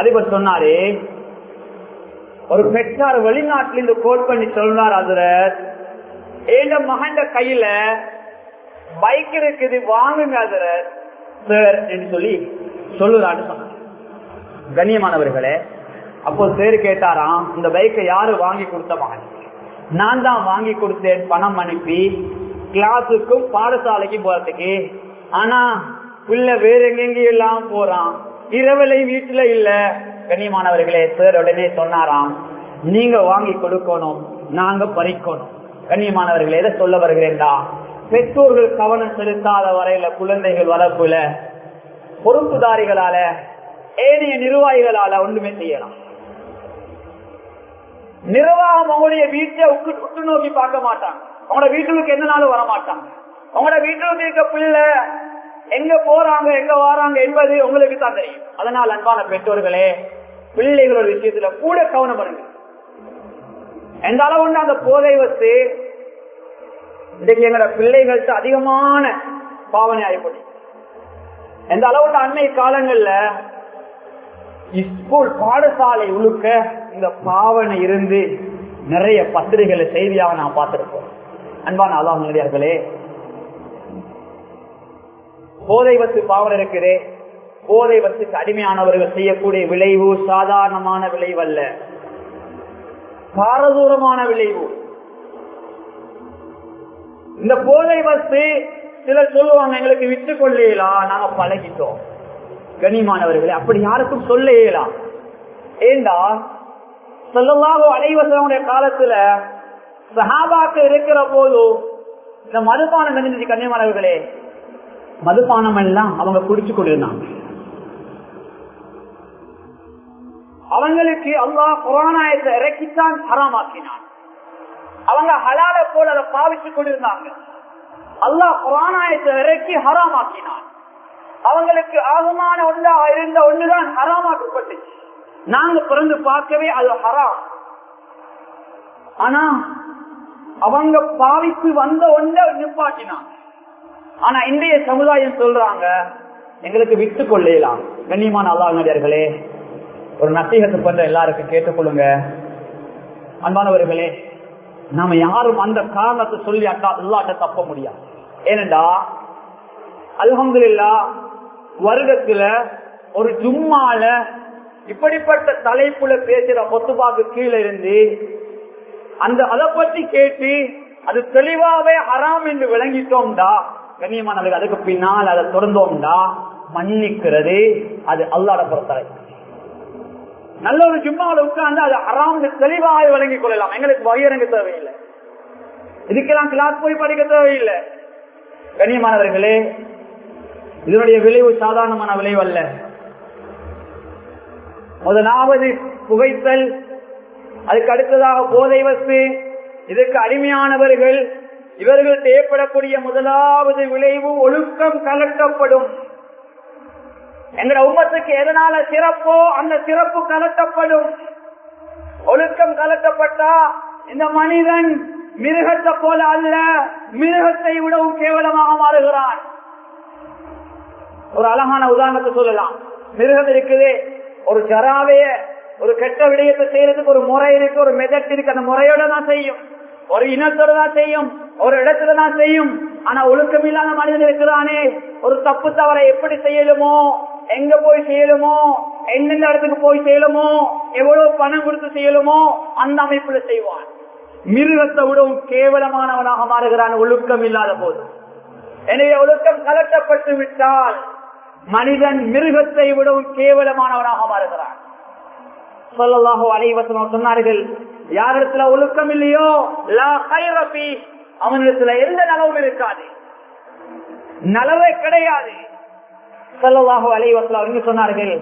அதிபர் சொன்னாரே ஒரு பெற்றார் வெளிநாட்டிலிருந்து கோட் பண்ணி சொல்றார் அதுல ஏழ மகண்ட கையில பைக் இருக்குது வாங்குங்க அதுல சார் என்று சொல்லி சொல்லுறான்னு சொன்னார். கண்ணியமானவர்களே அப்போ சேரு கேட்டாராம் இந்த பைக்கை யாரு வாங்கி கொடுத்த மகன்? நான் தான் வாங்கி கொடுத்தேன் பணம் அனுப்பி கிளாஸுக்கும் பாடசாலைக்கும் போறதுக்கு. ஆனா உள்ள வேற எங்கெங்கெல்லாம் போறான்? இரவலை வீட்டுல இல்ல. கண்ணியமானவர்களே சார் உடனே சொன்னாராம் நீங்க வாங்கி கொடுக்கணும் நாங்க பறிக்கணும். கண்ணியமானவர்களே எதை சொல்ல வருகிறேன்டா? பெற்றோர்கள் கவனம் செலுத்தாத வரையில குழந்தைகள் வளர்ப்புல பொறுப்புதாரிகளால ஏனைய நிர்வாகிகளால ஒன்றுமே செய்யலாம். நிர்வாகம் அவங்களுடைய வீட்டை உற்று நோக்கி பார்க்க மாட்டாங்க. அவங்களோட வீட்டுக்கு எந்த நாளும் வர அவங்களோட வீட்டுக்கு இருக்க பிள்ளை எங்க போறாங்க எங்க வராங்க என்பது உங்களுக்கு தான் தெரியும். அதனால் அன்பான பெற்றோர்களே பிள்ளைகளோட விஷயத்துல கூட கவனம் பண்ணுங்க. எந்த அளவு அந்த போதை வச்சு இன்றைக்கு எங்களோட பிள்ளைகள்கிட்ட அதிகமான பாவனை ஆகிப்படி எந்த அளவுக்கு அன்னை காலங்கள்ல ஸ்கூல் பாடசாலை உழுக்க இந்த பாவனை இருந்து நிறைய பத்திரிகைகளை செய்தியாக நான் பார்த்திருக்கோம் அன்பான அல்லாஹர்களே போதை வத்து பாவல் இருக்குதே போதை வத்துக்கு அடிமையானவர்கள் செய்யக்கூடிய விளைவு சாதாரணமான விளைவு அல்ல பாரதூரமான விளைவு. இந்த போதை வத்து சிலர் சொல்லுவாங்க எங்களுக்கு விட்டு கொள்ளலாம் நாங்க பழகிட்டோம். கனிமானவர்களே அப்படி யாருக்கும் சொல்ல இயலாம் ஏண்டா சொல்லலாக அலைவசனுடைய காலத்துல சஹாபாக்கு இருக்கிற போது இந்த மதுபானம் இருந்துச்சு கன்னியமானவர்களே மதுபானம் எல்லாம் அவங்க குடிச்சு கொண்டிருந்தாங்க அவங்களுக்கு அல்லாஹ் புராணாயத்தை இறக்கித்தான் ஹராமாக்கினான். அவங்க ஹலால போல அதை பாவிச்சு கொண்டிருந்தாங்க. அல்லாஹ் புராணாயத்தை இறக்கி ஹராமாக்கினான். அவங்களுக்கு ஆகமான ஒன்றா இருந்த ஒண்ணுதான் ஹராமாக்கப்பட்டுச்சு. நாங்க பிறந்து பார்க்கவே அது ஹராம். ஆனா அவங்க பாவித்து வந்த ஒன்றை நிப்பாட்டினாங்க. ஆனா இந்திய சமுதாயம் சொல்றாங்க எங்களுக்கு விட்டு கொள்ளலாம். கண்ணியமான அல்லாஹர்களே ஒரு நசீகத்து பண்ற எல்லாருக்கும் கேட்டுக்கொள்ளுங்க. அன்பானவர்களே நாம யாரும் அந்த காரணத்தை சொல்லி அட்டா அல்லாட்ட தப்ப முடியாது. ஏனென்றா அல்ஹம்துல்லா வருடத்துல ஒரு ஜும்மால இப்படிப்பட்ட தலைப்புல பேசுற பொத்துபாக்கு கீழே இருந்து அந்த அதை பத்தி கேட்டு அது தெளிவாவே ஹராம் என்று விளங்கிட்டோம்டா கண்ணியமானவர்கள் அதுக்கு பின்னால் அதை தொடர்ந்தோம்டா மன்னிக்கிறது அது அல்லாட பொறுத்தரை நல்ல ஒரு ஜும்மாவில் உட்கார்ந்து அது ஹராம் தெளிவாக வழங்கிக் கொள்ளலாம். எங்களுக்கு வகையரங்க தேவையில்லை. இதுக்கெல்லாம் கிளாஸ் போய் படிக்க தேவையில்லை. கண்ணியமானவர்களே இதனுடைய விளைவு சாதாரணமான விளைவு அல்ல. முதலாவது புகைத்தல் அதுக்கு அடுத்ததாக போதை வசு இதற்கு அடிமையானவர்கள் இவர்கள் ஏற்படக்கூடிய முதலாவது விளைவு ஒழுக்கம் கலட்டப்படும். எங்கட உமத்துக்கு எதனால சிறப்போ அந்த சிறப்பு கலட்டப்படும். ஒழுக்கம் கலட்டப்பட்டா இந்த மனிதன் மிருகத்தை போல அல்ல மிருகத்தை விடவும் கேவலமாக மாறுகிறான். ஒரு அழகான உதாரணத்தை சொல்லலாம். மிருகம் இருக்குது ஒரு ஜராவைய ஒரு கெட்ட விடயத்தை செய்யறதுக்கு ஒரு முறை இருக்கு ஒரு மெதட் இருக்கு அந்த முறையோட தான் செய்யும். ஒரு இனத்தோட தான் செய்யும் ஒரு இடத்துல தான் செய்யும். ஆனா ஒழுக்கம் இல்லாத மனிதன் இருக்கிறானே ஒரு தப்பு தவறை எப்படி செய்யலுமோ எங்க போய் செய்யலுமோ எந்தெந்த இடத்துக்கு போய் செய்யலுமோ எவ்வளவு பணம் கொடுத்து செய்யலுமோ அந்த அமைப்புல செய்வான். மிருகத்தை விடவும் கேவலமானவனாக மாறுகிறான் ஒழுக்கம் இல்லாத போது. எனவே ஒழுக்கம் கலட்டப்பட்டு விட்டால் மனிதன் மிருகத்தை விடவும் கேவலமானவனாக மாறுகிறான். சொல்லலாகோ அலைவசனம் சொன்னார்கள் யாரிடத்துல ஒழுக்கம் இல்லையோ அவனிடத்துல எந்த நலவும் இருக்காது. நலவே கிடையாது. சொல்லலாகோ அலைவசலம் அவங்க சொன்னார்கள்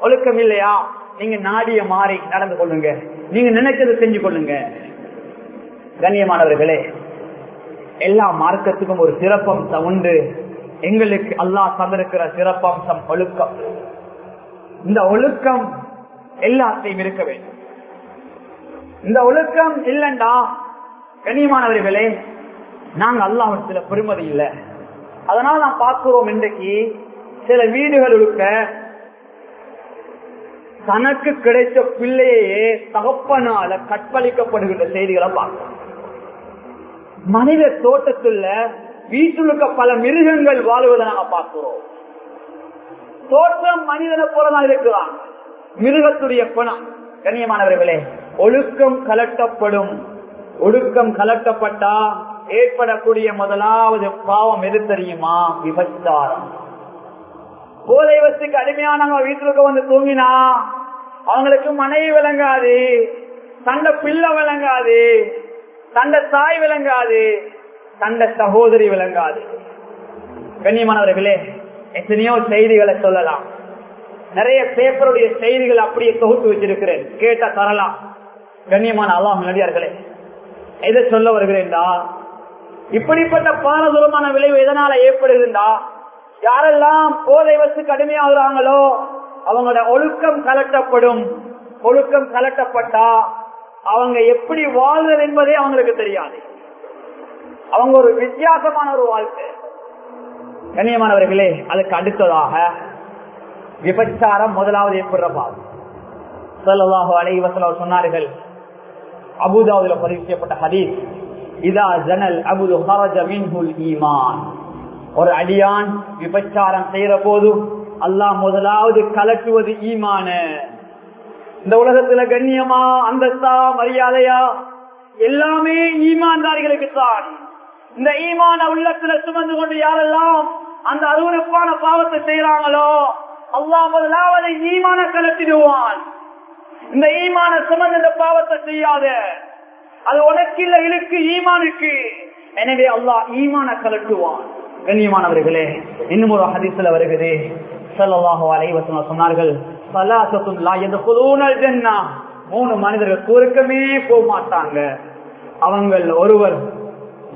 ஒழுக்கம் இல்லையா? நீங்க நாடிய மாறி நடந்து கொள்ளுங்க. நீங்க நினைச்சதை செஞ்சு கொள்ளுங்க. கண்ணியமானவர்களே எல்லா மார்க்கத்துக்கும் ஒரு சிறப்பம்சம் உண்டு. எங்களுக்கு அல்லாஹ் தந்திருக்கிற சிறப்பம்சம் ஒழுக்கம். இந்த ஒழுக்கம் எல்லாத்தையும் இருக்க வேண்டும். இந்த ஒழுக்கம் இல்லண்டா கனியமானவர்களே நாங்க அல்லாஹிடத்துல பெருமதி இல்லை. அதனால நான் பார்க்கிறோம் இன்றைக்கு சில வீடுகளுக்க தனக்கு கிடைச்ச பிள்ளையே தகப்பனால கற்பழிக்கப்படுகின்ற செய்திகளை பார்க்கிறோம். மனித தோட்டத்துல வீட்டுள்ள பல மிருகங்கள் வாழ்வதை நாங்க பார்க்கிறோம். தோற்றம் மனிதனை போலதான் இருக்கிறான். மிருகத்துடைய குணம். கண்ணியமானவர்களே ஒழுக்கம் கலட்டப்படும். ஒழுக்கம் கலட்டப்பட்டா ஏற்படக்கூடிய முதலாவது பாவம் எது தெரியுமா? விபச்சாரம். போதை வசுக்கு அடிமையானவங்க வீட்டுக்கு வந்து தூங்கினா அவங்களுக்கு மனைவி விளங்காது தண்ட பிள்ளை விளங்காது தண்ட தாய் விளங்காது தண்ட சகோதரி விளங்காது. கண்ணியமானவர்களே எத்தனையோ செய்திகளை சொல்லலாம். நிறைய பேப்பருடைய செய்திகள் அப்படியே தொகுத்து வச்சிருக்கிறேன். கேட்ட தரலாம். கண்ணியமான அல்லாஹ் நடிகார்களே எதை சொல்ல வருகிறேன்டா? இப்படிப்பட்ட பாரதூரமான விளைவு எதனால ஏற்படுகிறா யாரெல்லாம் போதை வசு கடுமையாகிறாங்களோ அவங்களோட ஒழுக்கம் கலட்டப்படும். ஒழுக்கம் கலட்டப்பட்டா அவங்க எப்படி வாழ்வது என்பதே அவங்களுக்கு தெரியாது. அவங்க ஒரு வித்தியாசமான ஒரு வாழ்க்கை. கண்ணியமானவர்களே அதுக்கு அடுத்ததாக விபச்சாரம் முதலாவது ஏற்படுற பாவம். சொல்லலாக அலைவசல் சொன்னார்கள் அபுதாவுல பதிவு செய்யப்பட்ட ஹதீஸ் இதா ஜனல் அபுது ஈமான். ஒரு அடியான் விபச்சாரம் செய்யற போது அல்லாஹ் முதலாவது கலட்டுவது ஈமான. இந்த உலகத்துல கண்ணியமா அந்தஸ்தா மரியாதையா எல்லாமே ஈமான்தாரிகளுக்கு தான் இந்த ஈமான உள்ளத்துல சுமந்து கொண்டு யாரெல்லாம் அந்த அருவறுப்பான பாவத்தை செய்யறாங்களோ அல்லா முதலாவது ஈமான கலத்திடுவான் இந்த ஈமான சுமந்து இந்த பாவத்தை செய்யாத. அது உனக்கு இல்ல இழுக்கு ஈமானுக்கு. எனவே அல்லாஹ் ஈமான கலட்டுவான் கண்ணியமானவர்களே இன்னும் ஒரு ஹதிசுல வருகிறது. ஸல்லல்லாஹு அலைஹி சொன்னார்கள் மூணு மனிதர்கள் சுவர்க்கமே போக மாட்டாங்க அவங்கள் ஒருவர்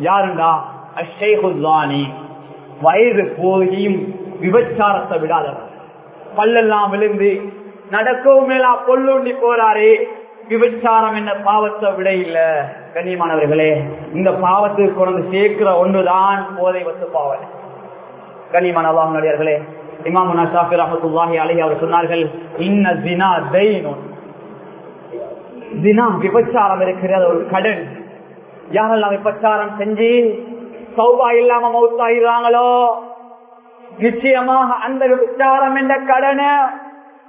யாருண்டா? அஷேகுல்லானி. வயது போகியும் விபச்சாரத்தை விடாதவர். பல்லெல்லாம் விழுந்து நடக்கவும் மேலா பொல்லுண்டி போறாரே. விபச்சாரம் என்ன பாவத்தை விட இல்ல. கண்ணியமானவர்களே இந்த பாவத்துக்கு கொண்டு சேர்க்கிற ஒன்றுதான் போதை வத்து பாவம். கண்ணியமான இமாம் ஷாஃபி ரஹமத்துல்லாஹி அலஹி அவர் சொன்னார்கள் இன்ன தினா தெய்னும் தினா விபச்சாரம் இருக்கிறது ஒரு கடன். யாரெல்லாம் விபச்சாரம் செஞ்சு சௌபா இல்லாம மௌத்தாகிறாங்களோ நிச்சயமாக அந்த விபச்சாரம் என்ற கடனை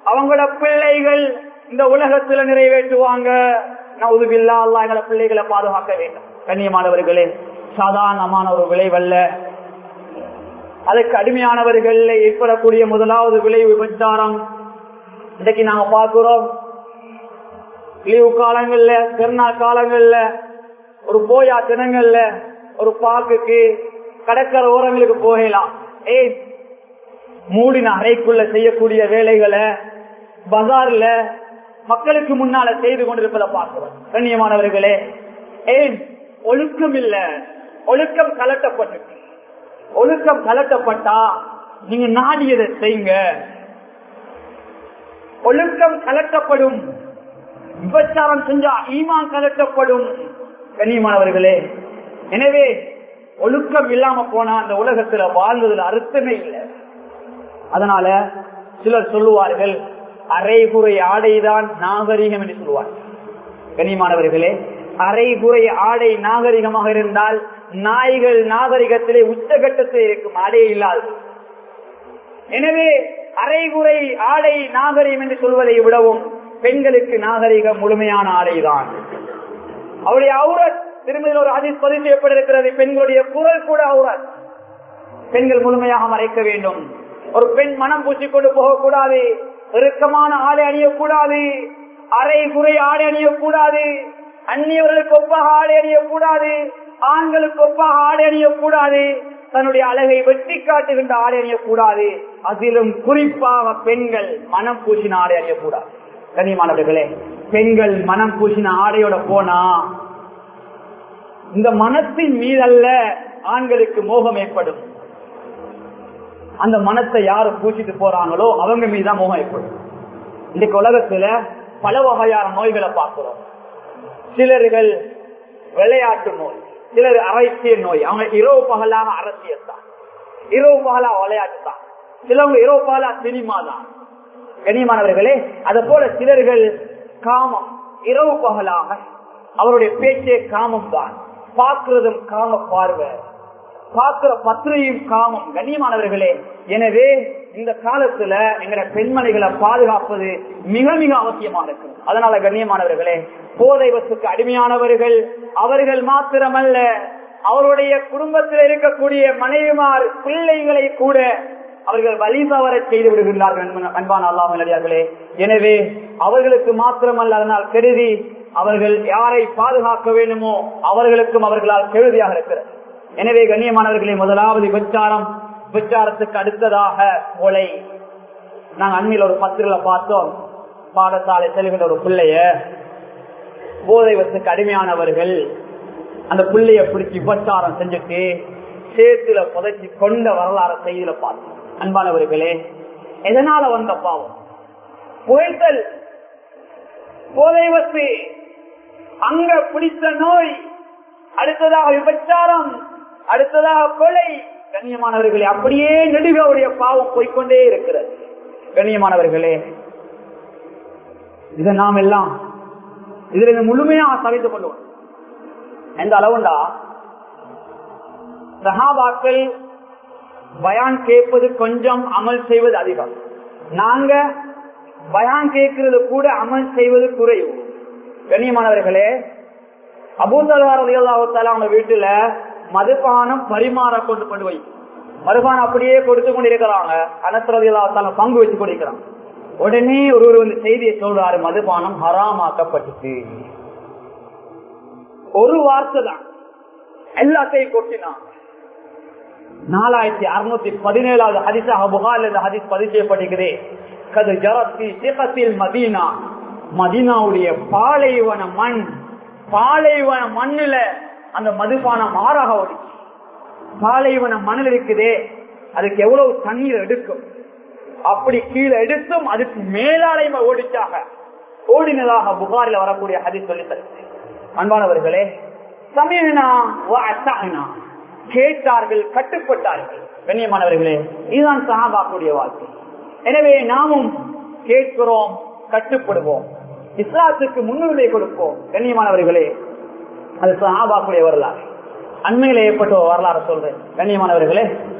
அவங்களோட பிள்ளைகள் இந்த உலகத்துல நிறைவேற்றுவாங்க. நவுதுபில்லா அல்லா எங்களை பிள்ளைகளை பாதுகாக்க வேண்டும். கண்ணியமானவர்களே சாதாரணமான ஒரு விளைவல்ல. அதுக்கு அடிமையானவர்கள் ஏற்படக்கூடிய முதலாவது விளைவு விபச்சாரம். இன்றைக்கு நாங்க பார்க்கிறோம் லீவு காலங்கள்ல திருநாள் காலங்கள்ல ஒரு போயா தினங்கள்ல ஒரு பாக்குக்கு கடற்கரை ஓரங்களுக்கு போகலாம். ஏய் மூடின அறைக்குள்ள செய்யக்கூடிய வேலைகளை பஜார்ல மக்களுக்கு முன்னால செய்து கொண்டிருப்பதை பார்க்கிறோம். கண்ணியமானவர்களே ஏன் ஒழுக்கம் இல்ல. ஒழுக்கம் கலட்டப்பட்டு ஒழுக்கம் கலட்டப்பட்டா நீங்க நாடியதை செய்யுங்க. ஒழுக்கம் கலட்டப்படும். விபச்சாரம் செஞ்சா ஈமான் கலட்டப்படும். கண்ணியமானவர்களே எனவே ஒழுக்கம் இல்லாம போனா அந்த உலகத்துல வாழ்வதில் அர்த்தமே இல்லை. அதனால சிலர் சொல்லுவார்கள் அரைகுறை ஆடைதான் நாகரிகம் என்று சொல்லுவார்கள். கண்ணியமானவர்களே அரைகுறை ஆடை நாகரிகமாக இருந்தால் நாய்கள் நாகரிகத்திலே உச்சகட்டத்தில் இருக்கும் ஆடையே இல்லாது எனவே அரைகுறை ஆடை நாகரிகம் என்று சொல்வதை விடவும் பெண்களுக்கு நாகரிகம் முழுமையான ஆடைதான். அவருடைய அவுரத் திருமதியில் ஒரு அதில் பதிவு செய்யப்பட்டிருக்கிறது. பெண்களுடைய குரல் கூட அவுரத். பெண்கள் முழுமையாக மறைக்க வேண்டும். ஒரு பெண் மனம் பூசிக்கொண்டு போகக்கூடாது. இறுக்கமான ஆடை அணியக்கூடாது. அரை குறை ஆடை அணியக்கூடாது. அந்நியவர்களுக்கு ஒப்பாக ஆடை அணியக்கூடாது. ஆண்களுக்கு ஒப்பாக ஆடை அணியக்கூடாது. தன்னுடைய அழகை வெட்டி காட்டுகின்ற ஆடை அணியக்கூடாது. அதிலும் குறிப்பாக பெண்கள் மனம் பூசின ஆடை அணியக்கூடாது. கனியமானவர்களே பெண்கள் மனம் பூசின ஆடையோட போனா இந்த மனத்தின் மீதல்ல ஆண்களுக்கு மோகம் ஏற்படும். அந்த மனத்தை யாரு பூச்சிட்டு போறாங்களோ அவங்க மீதுதான் மோகம் ஏற்படும். இன்றைக்கு உலகத்துல பல வகையான நோய்களை பார்க்கிறோம். சிலர்கள் விளையாட்டு நோய் சிலர் அரசியல் நோய் அவங்க இரவு பகலாக அரசியல் தான். இரவு பகலா விளையாட்டு தான். சிலவங்க இரவு பகலா சினிமா தான் கனியமானவர்களே அது போல சிலர்கள் காமம் இரவு பகலாக அவருடைய பேச்சே காமம் தான் பார்க்கிறதும் காம பார்வை. பார்க்கிற பத்திரையும் காமம். கண்ணியமானவர்களே எனவே இந்த காலத்துல எங்களை பெண்மணிகளை பாதுகாப்பது மிக மிக அவசியமா இருக்கு அதனால கண்ணியமானவர்களே போதை வசுக்கு அடிமையானவர்கள் அவர்கள் மாத்திரமல்ல அவருடைய குடும்பத்தில் இருக்கக்கூடிய மனைவிமார் பிள்ளைகளை கூட அவர்கள் வழி தவற செய்து விடுகின்றார்கள் அன்பான அல்லாமலே எனவே அவர்களுக்கு மாத்திரமல்ல அதனால் கருதி அவர்கள் யாரை பாதுகாக்க வேண்டுமோ அவர்களுக்கும் அவர்களால் கெழுதியாக இருக்கிறது. எனவே கண்ணியமானவர்களே முதலாவது விபச்சாரம் விபச்சாரத்துக்கு அடுத்ததாக கொலை நாங்கள் அண்மையில் ஒரு பத்திரில பார்த்தோம். பாடசாலை செல்கின்ற ஒரு பிள்ளைய போதை வசுக்கு அடிமையானவர்கள் அந்த பிள்ளைய பிடிச்சி விபச்சாரம் செஞ்சுட்டு சேத்துல புதைச்சி கொண்ட வரலாறு செய்தியில பார்த்தோம். அன்பானவர்களே எதனால வந்த பாவம்? புகைத்தல் போதைவத்து அங்க பிடித்த நோய் அடுத்ததாக விபச்சாரம் அடுத்ததாக கொலை. கண்ணியமானவர்களே அப்படியே நெடுகவுடைய பாவம் போய்கொண்டே இருக்கிறது. கண்ணியமானவர்களே இதை நாம் எல்லாம் இதுல இருந்து முழுமையாக சமைத்துக் கொள்வோம். எந்த அளவுண்டா? சகாபாக்கள் பயான் கேட்பது கொஞ்சம் அமல் செய்வது அதிகம். நாங்க பயான் கேட்கிறது கூட அமல் செய்வது குறைவு. கண்ணியமானவர்களே அபூதலாரதியல்லாவத்தால அவங்க வீட்டுல மதுபானம் பரிமாற கொண்டு கொண்டு வை மதுபானம் அப்படியே கொடுத்து கொண்டிருக்கிறாங்க. அனசரதியல்லாவத்தால பங்கு வச்சு கொண்டிருக்கிறாங்க உடனே ஒருவர் வந்து செய்தியை சொல்றாரு மதுபானம் ஹராமாக்கப்பட்டுச்சு. ஒரு வார்த்தை தான். எல்லாத்தையும் கொட்டினான். நாலாயிரத்தி அறுநூத்தி பதினேழாவது ஹதிசாக புகார் இந்த ஹதிஸ் பதிவு செய்யப்படுகிறேன் கது ஜரத்தி சிகத்தில் மதீனா. மதீனாவுடைய பாலைவன மண் பாலைவன மண்ணுல அந்த மதுபானம் மாறாக ஓடிச்சு. பாலைவன மண்ணில் இருக்குதே அதுக்கு எவ்வளவு தண்ணீர் எடுக்கும்? அப்படி கீழே எடுத்தும் அதுக்கு மேலாலைமை ஓடிச்சாக. ஓடினதாக புகாரில் வரக்கூடிய ஹதி சொல்லி அன்பானவர்களே சமீனா கேட்டார்கள் கட்டுப்பட்டார்கள். கண்ணியமானவர்களே இதுதான் சஹாபாக்குடைய வாழ்க்கை. எனவே நாமும் கேட்கிறோம் கட்டுப்படுவோம். இஸ்லாத்துக்கு முன்னுரிமை கொடுப்போம். கண்ணியமானவர்களே அது சஹாபாக்குடைய வரலாறு. அண்மையில ஏற்பட்ட வரலாறு சொல்றேன். கண்ணியமானவர்களே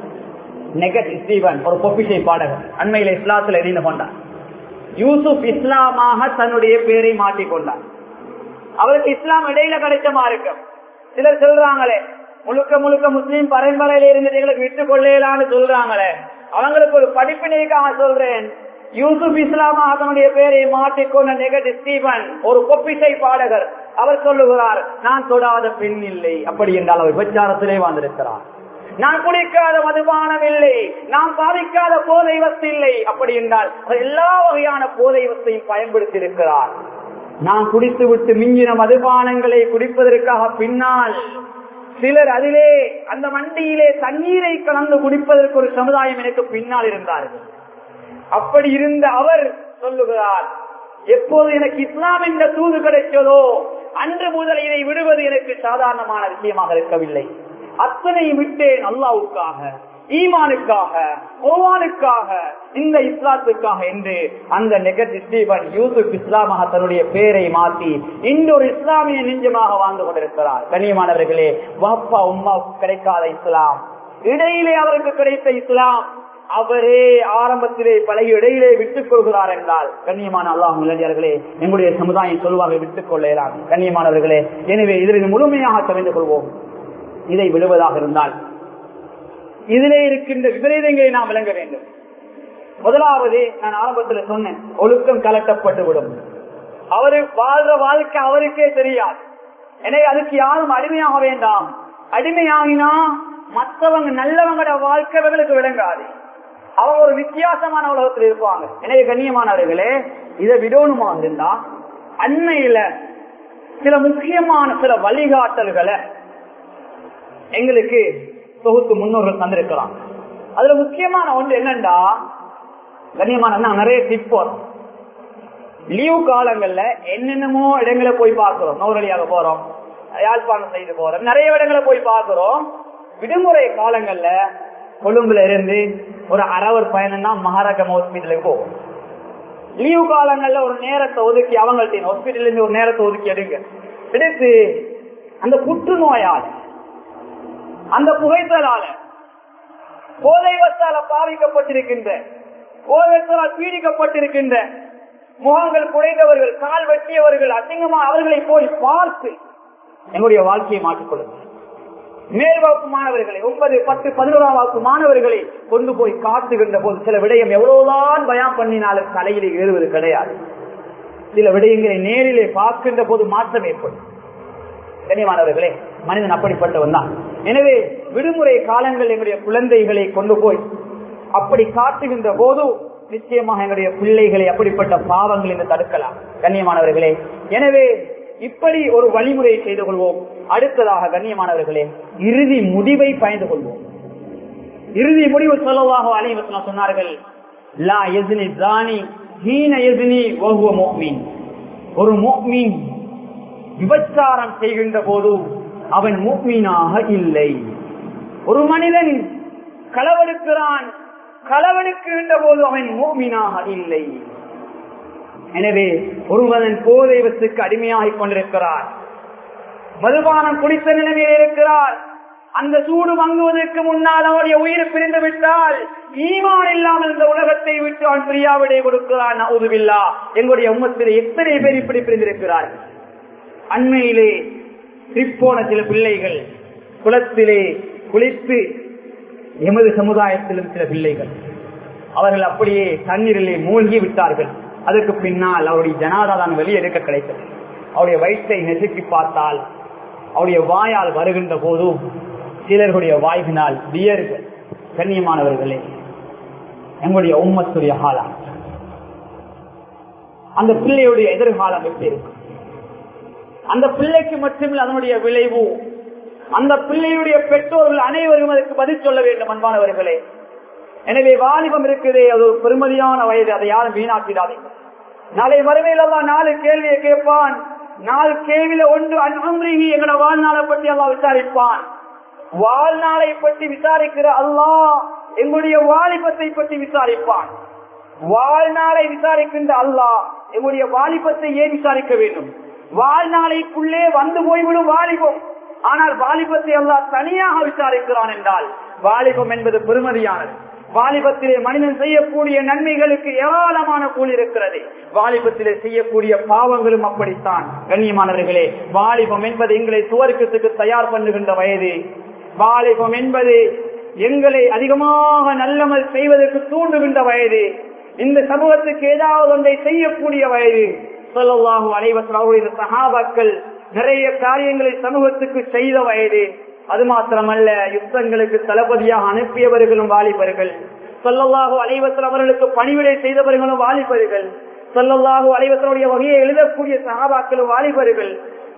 நெகட்டிவ் ஸ்டீவன் ஒரு பொப்பிசை பாடகர் அண்மையில இஸ்லாத்துல இணைந்து கொண்டார் யூசுப் இஸ்லாமாக தன்னுடைய பேரை மாற்றிக்கொண்டார் அவருக்கு இஸ்லாம் இடையில கிடைச்ச மார்க்கம். சிலர் சொல்றாங்களே முழுக்க முழுக்க முஸ்லீம் பரம்பரையில இருந்து எங்களுக்கு விட்டு கொள்ளையிலான்னு சொல்றாங்களே. அவங்களுக்கு ஒரு படிப்பினைக்காக சொல்றேன். யூசுப் இஸ்லாம் அதனுடைய பேரை மாற்றிக்கொண்ட நெகட் ஸ்டீவன் ஒரு கொப்பிசை பாடகர் அவர் சொல்லுகிறார் நான் தொடாத பெண் இல்லை. அப்படி என்றால் அவர் விபச்சாரத்திலே வந்திருக்கிறார் நான் குடிக்காத மதுபானம் இல்லை. நான் பாதிக்காத போதை வசதி இல்லை. அப்படி என்றால் அவர் எல்லா வகையான போதை வசதியும் பயன்படுத்தி இருக்கிறார் நான் குடித்து விட்டு மிஞ்சின மதுபானங்களை குடிப்பதற்காக பின்னால் சிலர் அதிலே அந்த வண்டியிலே தண்ணீரை கலந்து குடிப்பதற்கு ஒரு சமுதாயம் எனக்கு பின்னால் இருந்தார்கள். அப்படி இருந்த அவர் சொல்லுகிறார் எப்போது எனக்கு இஸ்லாம் என்ற தூது கிடைச்சதோ அன்று முதல் இதை விடுவது எனக்கு சாதாரணமான விஷயமாக இருக்கவில்லை. அத்தனை விட்டேன் அல்லாவுக்காக. ஈமானுக்காக ஓவானுக்காக இந்த இஸ்லாத்துக்காக என்று அந்த நெகட்டிவ் ஸ்டீபன் யூசுப் இஸ்லாமாக தன்னுடைய பேரை மாற்றி இன்னொரு இஸ்லாமிய நெஞ்சமாக வாழ்ந்து கொண்டிருக்கிறார். கண்ணியமானவர்களே வப்பா உம்மா கிடைக்காத இஸ்லாம். இடையிலே அவருக்கு கிடைத்த இஸ்லாம். அவரே ஆரம்பத்திலே பழைய இடையிலே விட்டுக் கொள்கிறார் என்றால் கண்ணியமான அல்லாஹ் இளைஞர்களே எங்களுடைய சமுதாயம் சொல்வாக விட்டுக் கொள்ளலாம். கண்ணியமானவர்களே எனவே இதில் முழுமையாக தெரிந்து கொள்வோம். இதை விடுவதாக இருந்தால் இதிலே இருக்கின்ற விபரீதங்களை நாம் விளங்க வேண்டும். முதலாவது நான் ஆரம்பத்தில் சொன்னேன் ஒழுக்கம் கலட்டப்பட்டு விடும். அவரு வாழ்ற வாழ்க்கை அவருக்கே தெரியாது. எனவே அதுக்கு யாரும் அடிமையாக வேண்டாம். அடிமையாகினா மற்றவங்க நல்லவங்களோட வாழ்க்கை இவர்களுக்கு விளங்காது. அவங்க ஒரு வித்தியாசமான உலகத்தில் இருப்பாங்க. எனவே கண்ணியமானவர்களே இதை விடணுமாக இருந்தா அண்மையில சில முக்கியமான சில வழிகாட்டல்களை எங்களுக்கு தொகுத்து முன்னோர்கள் தந்திருக்கிறான். அதுல முக்கியமான ஒன்று என்னண்டா? கண்ணியமான நான் நிறைய டிப் போறோம் லீவு காலங்கள்ல என்னென்னமோ இடங்களை போய் பார்க்கிறோம். நோரலியாக போறோம். யாழ்ப்பாணம் செய்து போறோம். நிறைய இடங்களை போய் பார்க்கிறோம். விடுமுறை காலங்கள்ல கொழும்புல இருந்து ஒரு அரவர் பயணம்னா மகாராஜா ஹாஸ்பிட்டலுக்கு போவோம். லீவு காலங்கள்ல ஒரு நேரத்தை ஒதுக்கி அவங்கள்ட்ட ஹாஸ்பிட்டல் இருந்து ஒரு நேரத்தை ஒதுக்கி எடுங்க. எடுத்து அந்த புற்றுநோயால் அந்த புகைத்தலால போதை பாதிக்கப்பட்டிருக்கின்ற பாவிக்கப்பட்டிருக்கின்ற போதைத்தலால் பீடிக்கப்பட்டிருக்கின்ற முகங்கள் குறைந்தவர்கள் கால் வெட்டியவர்கள் அசிங்கமா அவர்களை போய் பார்த்து என்னுடைய வாழ்க்கையை மாற்றிக்கொள்ளுங்கள் மேல் வகுப்பு மாணவர்களை ஒன்பது பத்து பதினோராம் வகுப்பு மாணவர்களை கொண்டு போய் காட்டுகின்ற போது சில விடயம் எவ்வளவுதான் பயம் பண்ணினாலும் தலையிலே ஏறுவது கிடையாது. சில விடயங்களை நேரிலே பார்க்கின்ற போது மாற்றம் ஏற்படும். கண்ணியமானவர்களே மனிதன் அப்படிப்பட்டவன் தான். எனவே விடுமுறை காலங்கள் எங்களுடைய குழந்தைகளை கொண்டு போய் அப்படி காட்டுகின்ற போது நிச்சயமாக எங்களுடைய பிள்ளைகளை அப்படிப்பட்ட பாவங்கள் என்று தடுக்கலாம். கண்ணியமானவர்களே எனவே இப்படி ஒரு வழிமுறையை செய்து கொள்வோம். அடுத்ததாக கண்ணியமானவர்களே இறுதி முடிவை பயந்து கொள்வோம். இறுதி முடிவு சொல்லவாக அலைவசனம் சொன்னார்கள் லா எதினி தானி ஹீன எதினி ஒரு மோக்மீன் விபச்சாரம் செய்கின்ற போது அவன் மூக்மீனாக இல்லை. ஒரு மனிதன் களவெடுக்கிறான் களவெடுக்கின்ற போது அவன் மூமீனாக இல்லை. எனவே ஒருவன் போதைவத்துக்கு அடிமையாகிக் கொண்டிருக்கிறார் மதுபானம் குடித்த நிலைமையில் இருக்கிறார். அந்த சூடு வாங்குவதற்கு முன்னால் அவருடைய உயிர் பிரிந்து விட்டால் ஈமான் இல்லாமல் இந்த உலகத்தை விட்டு அவன் பிரியாவிடை கொடுக்கிறான். உதவில்லா எங்களுடைய உம்மத்திலே எத்தனை பேர் இப்படி பிரிந்திருக்கிறார்கள்? அண்மையிலே திரிப்போன சில பிள்ளைகள் குளத்திலே குளித்து எமது சமுதாயத்திலும் சில பிள்ளைகள். அவர்கள் அப்படியே தண்ணீரிலே மூழ்கி விட்டார்கள். அதற்கு பின்னால் அவருடைய ஜனாதாதான் வெளியெடுக்க கிடைத்தது. அவருடைய வயிற்றை நெசுக்கி பார்த்தால் அவருடைய வாயால் வருகின்ற போதும் சிலர்களுடைய வாய்வினால் வியர்கள் கண்ணியமானவர்களே. எங்களுடைய உம்மத்துடைய காலம் அந்த பிள்ளையுடைய எதிர்காலம் எப்படி இருக்கும்? அந்த பிள்ளைக்கு மட்டுமில்லை அதனுடைய விளைவு. அந்த பிள்ளையுடைய பெற்றோர்கள் அனைவரும் அதற்கு பதில் சொல்ல வேண்டும் அன்பானவர்களே. எனவே வாலிபம் இருக்குதே அது ஒரு பெருமதியான வயது அதை யாரும் வீணாக்கிடாதீங்க. நாளை மறுமையில் நாலு கேள்வியை கேட்பான். நாலு கேள்வியில ஒன்று அன்புரிகி எங்களோட வாழ்நாளை பற்றி அல்லா விசாரிப்பான். வாழ்நாளை பற்றி விசாரிக்கிற அல்லாஹ் எங்களுடைய வாலிபத்தை பற்றி விசாரிப்பான். வாழ்நாளை விசாரிக்கின்ற அல்லாஹ் எங்களுடைய வாலிபத்தை ஏன் விசாரிக்க வேண்டும்? வாழ்நாளைக்குள்ளே வந்து போய்விடும் வாலிபம். ஆனால் வாலிபத்தை எல்லாம் தனியாக விசாரிக்கிறான் என்றால் வாலிபம் என்பது பெருமதியானது. வாலிபத்திலே மனிதன் செய்யக்கூடிய நன்மைகளுக்கு ஏராளமான கூலி இருக்கிறது. வாலிபத்திலே செய்யக்கூடிய பாவங்களும் அப்படித்தான். கண்ணியமானவர்களே வாலிபம் என்பது எங்களை சுவர்க்கத்துக்கு தயார் பண்ணுகின்ற வயது. வாலிபம் என்பது எங்களை அதிகமாக நல்லமல் செய்வதற்கு தூண்டுகின்ற வயது. இந்த சமூகத்துக்கு ஏதாவது ஒன்றை செய்யக்கூடிய வயது. சொல்லலாகும் அனைவரும் அவருடைய சகாபாக்கள் நிறைய காரியங்களை சமூகத்துக்கு செய்த வயது. அது மாத்திரமல்ல யுத்தங்களுக்கு தளபதியாக அனுப்பியவர்களும் வாலிபர்கள். சொல்லல்லாஹு அலைவத்தில் அவர்களுக்கு பணிவிடை செய்தவர்களும் வாலிபர்கள். சொல்லல்லாஹு அலைவசனுடைய வகையை எழுதக்கூடிய சகாபாக்களும் வாலிபர்கள்.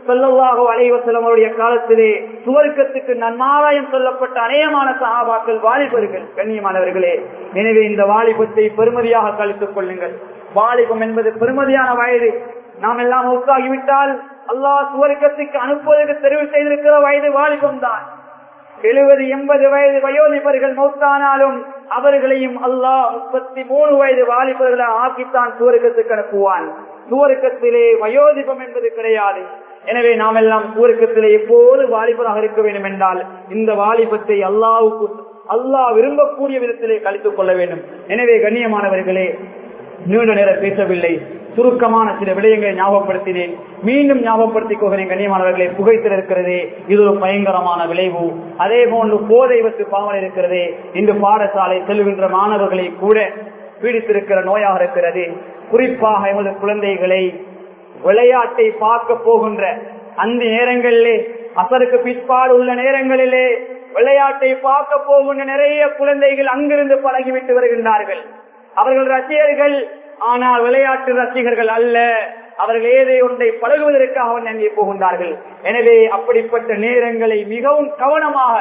சொல்லல்லாஹு அலைவசலம் அவருடைய காலத்திலே சுவர்க்கத்துக்கு நன்மாராயம் சொல்லப்பட்ட அநேகமான சகாபாக்கள் வாலிபர்கள் கண்ணியமானவர்களே. எனவே இந்த வாலிபத்தை பெருமதியாக கழித்துக் கொள்ளுங்கள். வாலிபம் என்பது பெருமதியான வயது. நாம் எல்லாம் ஒத்தாகிவிட்டால் அல்லாஹ் சுவர்க்கத்துக்கு அனுப்புவதற்கு தெரிவு செய்திருக்கிற வயது வாலிபம் தான் எழுபது எண்பது வயது வயோதிபர்கள் மௌத்தானாலும் அவர்களையும் அல்லாஹ் முப்பத்தி மூணு வயது வாலிபர்களை ஆக்கித்தான் சுவர்க்கத்துக்கு அனுப்புவான். சுவர்க்கத்திலே வயோதிபம் என்பது கிடையாது. எனவே நாம் எல்லாம் சுவர்க்கத்திலே எப்போது வாலிபராக இருக்க வேண்டும் என்றால் இந்த வாலிபத்தை அல்லாவுக்கு அல்லாஹ் விரும்பக்கூடிய விதத்திலே கழித்துக் கொள்ள வேண்டும். எனவே கண்ணியமானவர்களே நீண்ட நேரம் பேசவில்லை. சுருக்கமான சில விடயங்களை ஞாபகப்படுத்தினேன். மீண்டும் ஞாபகப்படுத்திக் கொள்கிறேன் கண்ணியமானவர்களை புகைத்தில் இருக்கிறது இது ஒரு பயங்கரமான விளைவு. அதே போன்று போதை வத்து பாவல் இருக்கிறது இன்று பாடசாலை செல்கின்ற மாணவர்களை கூட பீடித்திருக்கிற நோயாக இருக்கிறது. குறிப்பாக எமது குழந்தைகளை விளையாட்டை பார்க்க போகின்ற அந்த நேரங்களிலே அசருக்கு பிற்பாடு உள்ள நேரங்களிலே விளையாட்டை பார்க்க போகின்ற நிறைய குழந்தைகள் அங்கிருந்து பழகிவிட்டு வருகின்றார்கள். அவர்கள் ரசிகர்கள் ஆனால் விளையாட்டு ரசிகர்கள் அல்ல. அவர்கள் ஏதே ஒன்றை பழகுவதற்காக அங்கே போகின்றார்கள். எனவே அப்படிப்பட்ட நேரங்களை மிகவும் கவனமாக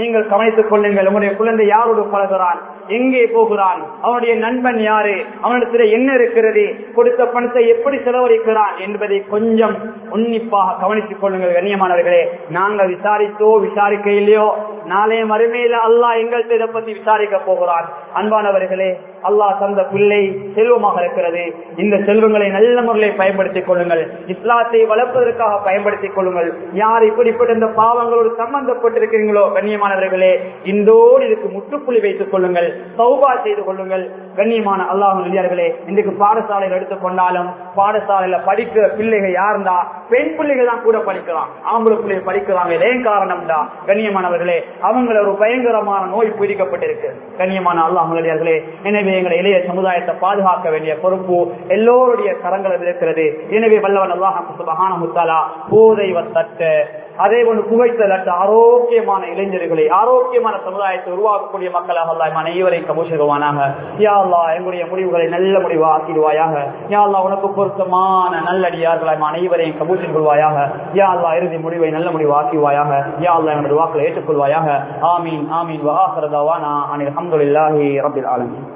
நீங்கள் கவனித்துக் கொள்ளுங்கள். உங்களுடைய குழந்தை யாரோடு பழகிறான் எங்கே போகிறான்? அவனுடைய நண்பன் யாரு? அவனிடத்தில் என்ன இருக்கிறது? கொடுத்த பணத்தை எப்படி செலவழிக்கிறான் என்பதை கொஞ்சம் உன்னிப்பாக கவனித்துக் கொள்ளுங்கள் கண்ணியமானவர்களே. நாங்கள் விசாரித்தோ விசாரிக்க இல்லையோ நாளே மறுமையில அல்லாஹ் எங்கள்கிட்ட இதை பத்தி விசாரிக்க போகிறான். அன்பானவர்களே அல்லாஹ் தந்த பிள்ளை செல்வமாக இருக்கிறது. இந்த செல்வங்களை நல்ல முறையில் பயன்படுத்திக் கொள்ளுங்கள். இஸ்லாத்தை வளர்ப்பதற்காக பயன்படுத்திக் கொள்ளுங்கள். யார் இப்படிப்பட்ட இந்த பாவங்களோடு சம்பந்தப்பட்டிருக்கிறீங்களோ கண்ணியமானவர்களே இந்தோடு இதுக்கு முற்றுப்புள்ளி வைத்துக் கொள்ளுங்கள். சௌபா செய்து கொள்ளுங்கள். கண்ணியமான அல்லாஹ் வெளியார்களே இன்றைக்கு பாடசாலையில் எடுத்துக்கொண்டாலும் பாடசாலையில படிக்கிற பிள்ளைகள் யாருந்தா? பெண் பிள்ளைகள் தான் கூட படிக்கலாம் ஆம்பளை பிள்ளைகள் படிக்கிறாங்க ஏன் காரணம் தான் கண்ணியமானவர்களே அவங்கள ஒரு பயங்கரமான நோய் பிடிக்கப்பட்டிருக்கு. கண்ணியமான அல்லாஹ் வெளியார்களே எனவே எங்களை இளைய சமுதாயத்தை பாதுகாக்க வேண்டிய பொறுப்பு எல்லோருடைய கரங்களில் இருக்கிறது எனவே வல்லவன் அல்லாஹ் சுபஹான முத்தாலா போதை தட்ட அதே போன்று புகைத்தலற்ற ஆரோக்கியமான இளைஞர்களை ஆரோக்கியமான சமுதாயத்தை உருவாக்கக்கூடிய மக்களாக அல்லாஹ் அனைவரை கபூஷகவானாக யா அல்லாஹ் எங்களுடைய முடிவுகளை நல்ல முடிவாக ஆக்கிடுவாயாக. யா அல்லாஹ் உனக்கு பொருத்தமான நல்லடியார்களாய் அனைவரையும் கபூஷன் கொள்வாயாக யா அல்லாஹ் இறுதி முடிவை நல்ல முடிவு ஆக்கிவாயாக யா அல்லாஹ் எங்களுடைய வாக்களை ஏற்றுக்கொள்வாயாக. ஆமீன் ஆமீன். வாஹரதாவானா அனில் அஹமதுல்லாஹி ரபில் ஆலமீன்.